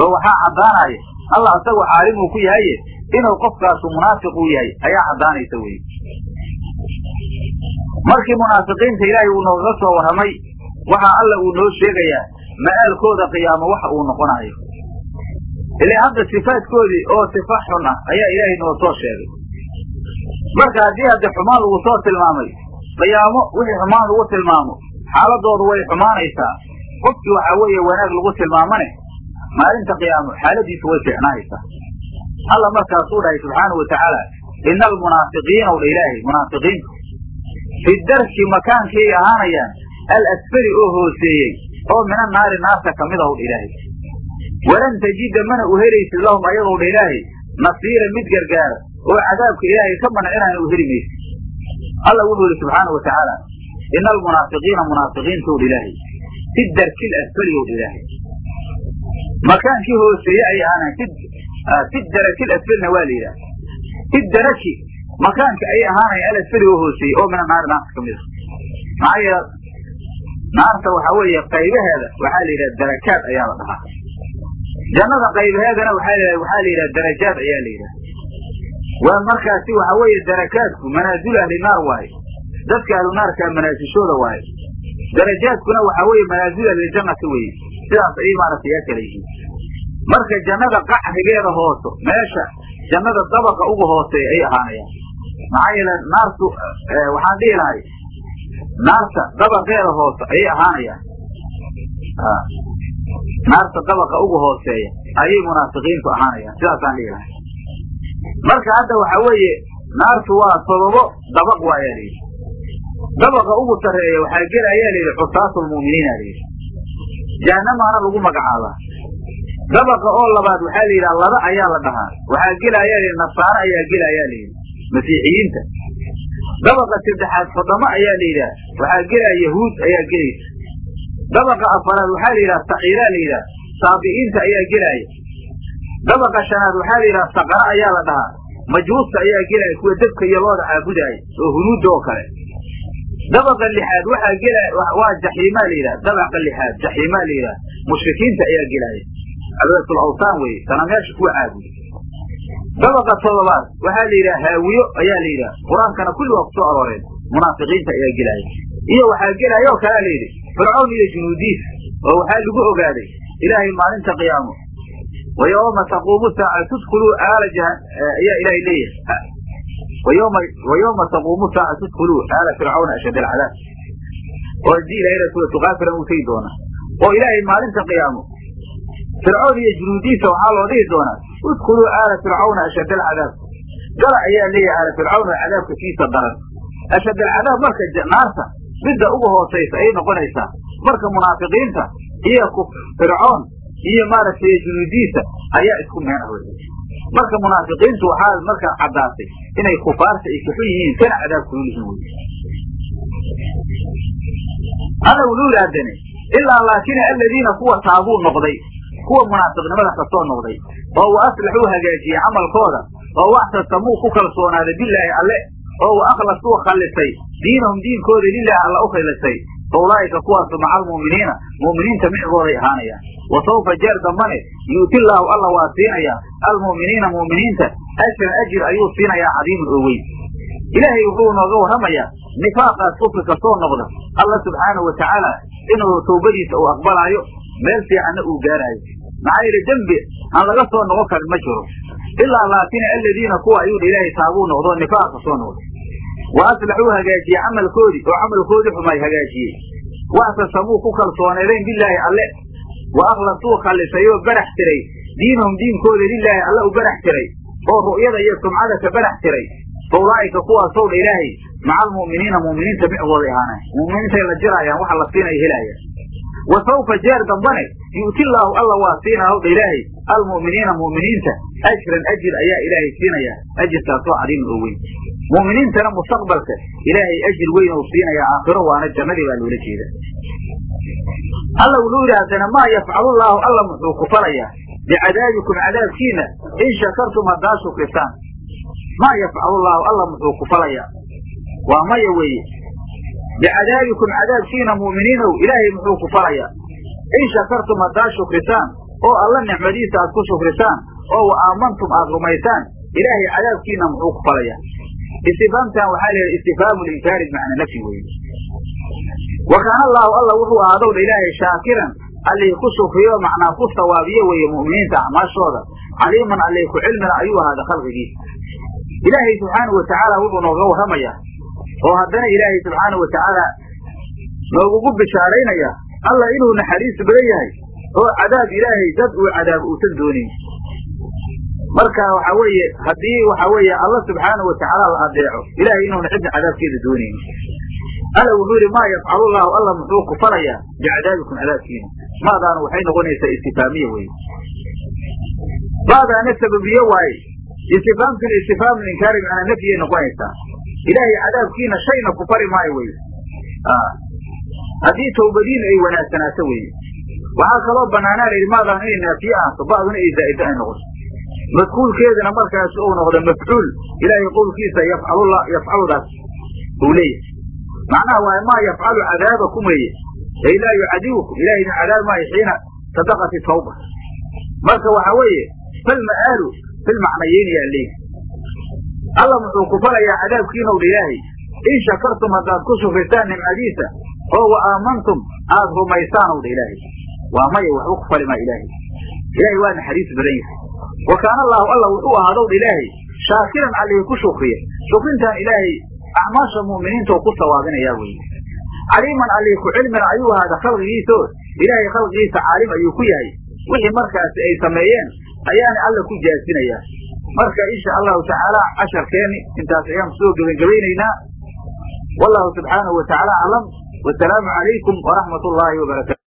oo waxaa caddaanaya allah isagoo caalim uu ku yahaye inuu qofkaasu munaafiq uu yahay ayaa caddaanaysa weye markii munaafiqiinta ilaahay uu noogaga soo warramay waxaa alla uu noo sheegayaa ma'aalkooda qiyaamo waxa uu noqonayo. Ilaa hadda sifaadkoodii oo sifa xun ah ayaa ilaahay noo soo sheegay. Marka haddii hadde xumaan lagu soo tilmaamay qiyaamo wixii xumaan lagu tilmaamo xaaladoodu way xumaanaysaa. Qofkii waxaa weeye wanaag lagu tilmaamane maalinta qiyaamo xaaladiisu way fiicnaanaysaa alla markaasuu dhahay subxaanau watacaala ina almunaafiqiina u dha ilaahay munaafiqiintu fi darki makaankii ay ahaanayaan alasfali oo hooseeyey oo mina naari naarta ka mid ah u dha ilaahay. Walan tajida mana u helaysid lahum ayagoo dha ilaahay nasiira mid gargaara oo cadaabka ilaahay ka mancinaya u heli maysid. Alla wuxuu yihi subxaanau watacaala ina almunaafiqiina munaafiqiinta u dha ilaahay. Fi darki lasfali o dha ilaahay. Makaankii hooseeye ay ahaanayan fi daraki lasfalina waa la yidhaha fi daraki makaanka ayay ahaanayaan alasfali oo hooseeyey oo mina naari naarta ka mid a maxaa yeele naarta waxaa weeye qaybaheeda waxaa la yidhaha darakaad ayaa la dhahaa jannada qaybaheedana waxaa waxaa la yidhaha darajaad ayaa la yidhaha waa markaasi waxa weeye darakaadku manaazilu ahli naar waaye dadka ahlu naarkaa manaasishooda waaye darajaadkuna waxaa weeye manaazilu ahliljannati weye sidaas ayay maaragtay yaa kala yihiin marka jannada qacrigeeda hooso meesha jannada dabaqa uga hooseeya ay ahaanayaan. Maxaa yeele naartu waxaan dhihi lahay naarta dabaqeeda hoose ayay ahaanayaan. Naarta dabaqa uga hooseeya ayay munaafiqiintu ahaanayaan. Sidaasaan dhihi lahay. Marka hadda waxa weeye naartu waa todobo dabaq waa ayaa layidhi. Dabaqa ugu sarreeya waxaa gela ayaa layidhi cusaatu lmu'miniina layidhi. Jahanamaana lagu magacaabaa dabaqa oo labaad waxaa la yidhaha laba ayaa la dhahaa. Waxaa gela ayaa layidhi nasaaro ayaa gela ayaa layidhi masiixiyiinta. Dabaqa saddexaad fadamo ayaa la yidhaha. Waxaa gelaa yahuud ayaa gelaysa. Dabaqa afaraad waxaa la yidhaha saciiraa la yidhaha. Saabi'iinta ayaa gelaaya dabaqa shanaad waxaa la yidhaha saqara ayaa la dhahaa. Majuusta ayaa gelaya kuwa dabka iyo looda caabudaaya oo hunuudda oo kale. Dabaqa lixaad waxaa gela waa jaxiimaa la yidhaha. Dabaqa lixaad jaxiimaa la yidhaha. Mushrikiinta ayaa gelaaya abadatul awsaan weye sanameesha kuwa caabuda dabaqa todobaad waxaa la yidhaha haawiyo ayaa la yidhaha qur'aankana kulli waa ku soo arooreen munaafiqiinta ayaa gelaaya. Iyo waxaa gelaya oo kalea la yidhi fircawn iyo junuudiis oo waxaa lagu ogaaday ilaahay maalinta qiyaamo. Wa yawma taquumu saaca tudkuluu aala ayaa ilaahay leeyahay. Wa yawma taquumu saaca tudkuluu aala fircawna ashad alcadaab. Oo haddii ilahayna suuratu kaafiran uu tegi oo ilaahay maalinta qiyaamo fircoon iyo junuudiisa waxaa loo dhihi doonaa udkuluu aala fircawna ashad alcadaab gala ayaa leeyahay aala fircawn oo cadaabka kiisa daran. Ashad alcadaab marka naarta midda uga hoosaysa ayay noqonaysaa marka munaafiqiinta iyo fircoon iyo maaragtay junuudiisa ayaa isku meen ah wey marka munaafiqiintu waxaa markaa caddaatay inay kufaarta ay kaxun yihiin kana cadaab kulul yihiin wey alla wuluu laadane ilaa laakina aladiina kuwa taabuu noqday kuwa munaafiqnimada ka soo noqday oo wa aslaxuu hagaajiyey camalkooda oo waxtasamuu ku kalsoonaaday bilaahi alle oo wa akhlasuu khallisay diinahum diinkooda lilaahi alla u khalisay. Fa ulaa'ika kuwaasu maca almu'miniina mu'miniinta micigooday ahaanayaan. Wa sawfa jeer dambane yu'ti llaahu alla waa siinayaa almu'miniina mu'miniinta ajran ajir ayuu siinayaa cadiimun oo weyn ilaahay wuxuu nooga warramayaa nifaaqaas kufri ka soo noqda alla subxaanahu wa tacaala inuu tawbadiisa uu aqbalaayo meel fiicanna uu gaaraayo. Maxaa yeele dembi aan laga soo noqon karin ma jiro. Ilaa laakina aladiina kuwa ayuudha ilaahay taabuu noqdo nifaaq ka soo noqday wa aslaxuu hagaajiyey camalkoodii oo camalkoodii xumay hagaajiyey. Waxtasamuu ku kalsooneedeen bilaahi alle. Wa akhlasuu khallisay oo barax tiray. Diinahum diinkooda lilaahi alle u barax tiray. Oo ru'yada iyo sumcada ka barax tiray. Fa ulaa'ika kuwaasow dha ilaahay maca almu'miniina mu'miniinta micgooday ahaanay. Mu'miniintay la jiraayaan waxa la siinaya helaayaan wa sawfa jeer dambane yu'ti llaahu alla waa siinaa howdha ilaahay almu'miniina mu'miniinta ajran ajir ayaa ilaahay siinaya ajirkaasoo cadiiman oo weyn mu'miniintana mustaqbalka ilaahay ajir weyn ou siinaya aakhiro waana jannadii baa loola jeeda alla wuxuu yidhi haddana maa yafcalu llaahu alla muxuu ku falayaa bicadaabikum cadaabkiina in shakartum haddaa shukrisaan maa yafcalu llaahu alla muxuu ku falayaa waa maya weeye bicadaabikum cadaabkiina mu'miniinow ilaahay muxuu ku falayaa in shakartum haddaa shukrisaan oo alla nicmadiisa aad ku shukrisaan oo wa aamantum aad rumaysaan ilaahay cadaabkiina muxuu ku falayaa istifaamtan waxaa la yidhaha istifhaamu linkaari bimacna nafyi weye wa kaana allaahu alla wuxuu ahaadowdha ilaahay shaakiran allihii ku shukriyo macnaa ku sawaabiyo weeye mu'miniinta acmaashooda caliiman allih ku cilmina ayuu ahaada khalqigiisa ilaahay subxaanau watacaala wuxuu nooga warramayaa oo haddana ilaahay subxaanau watacaala noogugu bishaaraynaya alla inuu naxariis badan yahay oo cadaab ilaahay dad uu cadaab uusan doonin. Marka waxa weeye haddii waxa weeye alla subxaanau watacaala la adeeco ilahay inuuna cidna cadaabkeeda doonaynin alla wuxuu yidhi maa yafcalu llahu alla muxuu ku falayaa bicadaabikum cadaabkiina. Maadaana waxay noqonaysaa istifaamiye weye maadaana sababiye waaye istifaamkuna istifhaamu inkaari macnaa nafyiyay noqonaysaa ilaahay cadaabkiina shayna ku fari maayo weye haddii tawbadiina ay wanaagsanaato weye waxaa kaloo banaanaa la yidhi maadaan inay naafiye ahaato ba'duna ay zaa'ida ay noqoto madkuulkeedana markaas uu noqdo mafcuul ilaahay qowlkiisa yafcalula yafcaludaas uu leeyahay macnaha waa maa yafcalu cadaabakum weeye ay laa yucadibukum ilahay cadaab maayo xiina sadaqati tawba marka waxa weeye falma'aalu filmacnayeyni yaa leeyahay alla muxuu ku falayaa cadaabkiinow dha ilaahay. In shakartum haddaad ku shukrisaan nimcadiisa oo wa aamantum aad rumaysaanow dha ilaahay. Waa maya waxba ku fali maa ilaahay. Ilaahay waa naxariis badan yahay. Wa kaana allaahu alla wuxuu ahaadow dha ilaahay shaakiran allihii ku shukriya. Shukrintaan ilaahay acmaasha mu'miniintaoo ku sawaabinayaa weye caliiman allihii ku cilmina ayuu ahaada khalqigiisao ilaahay khalqigiisa caalim ayuu ku yahay. Wixii markaasi ay sameeyeen ayaana alla ku jaasinayaa marka insha allahu tacaala casharkeeni intaas ayaan ku soo gebagabaynaynaa wallahu subxaanahu watacaala aclam wasalaamu calaykum waraxmat ullaahi wabarakaatu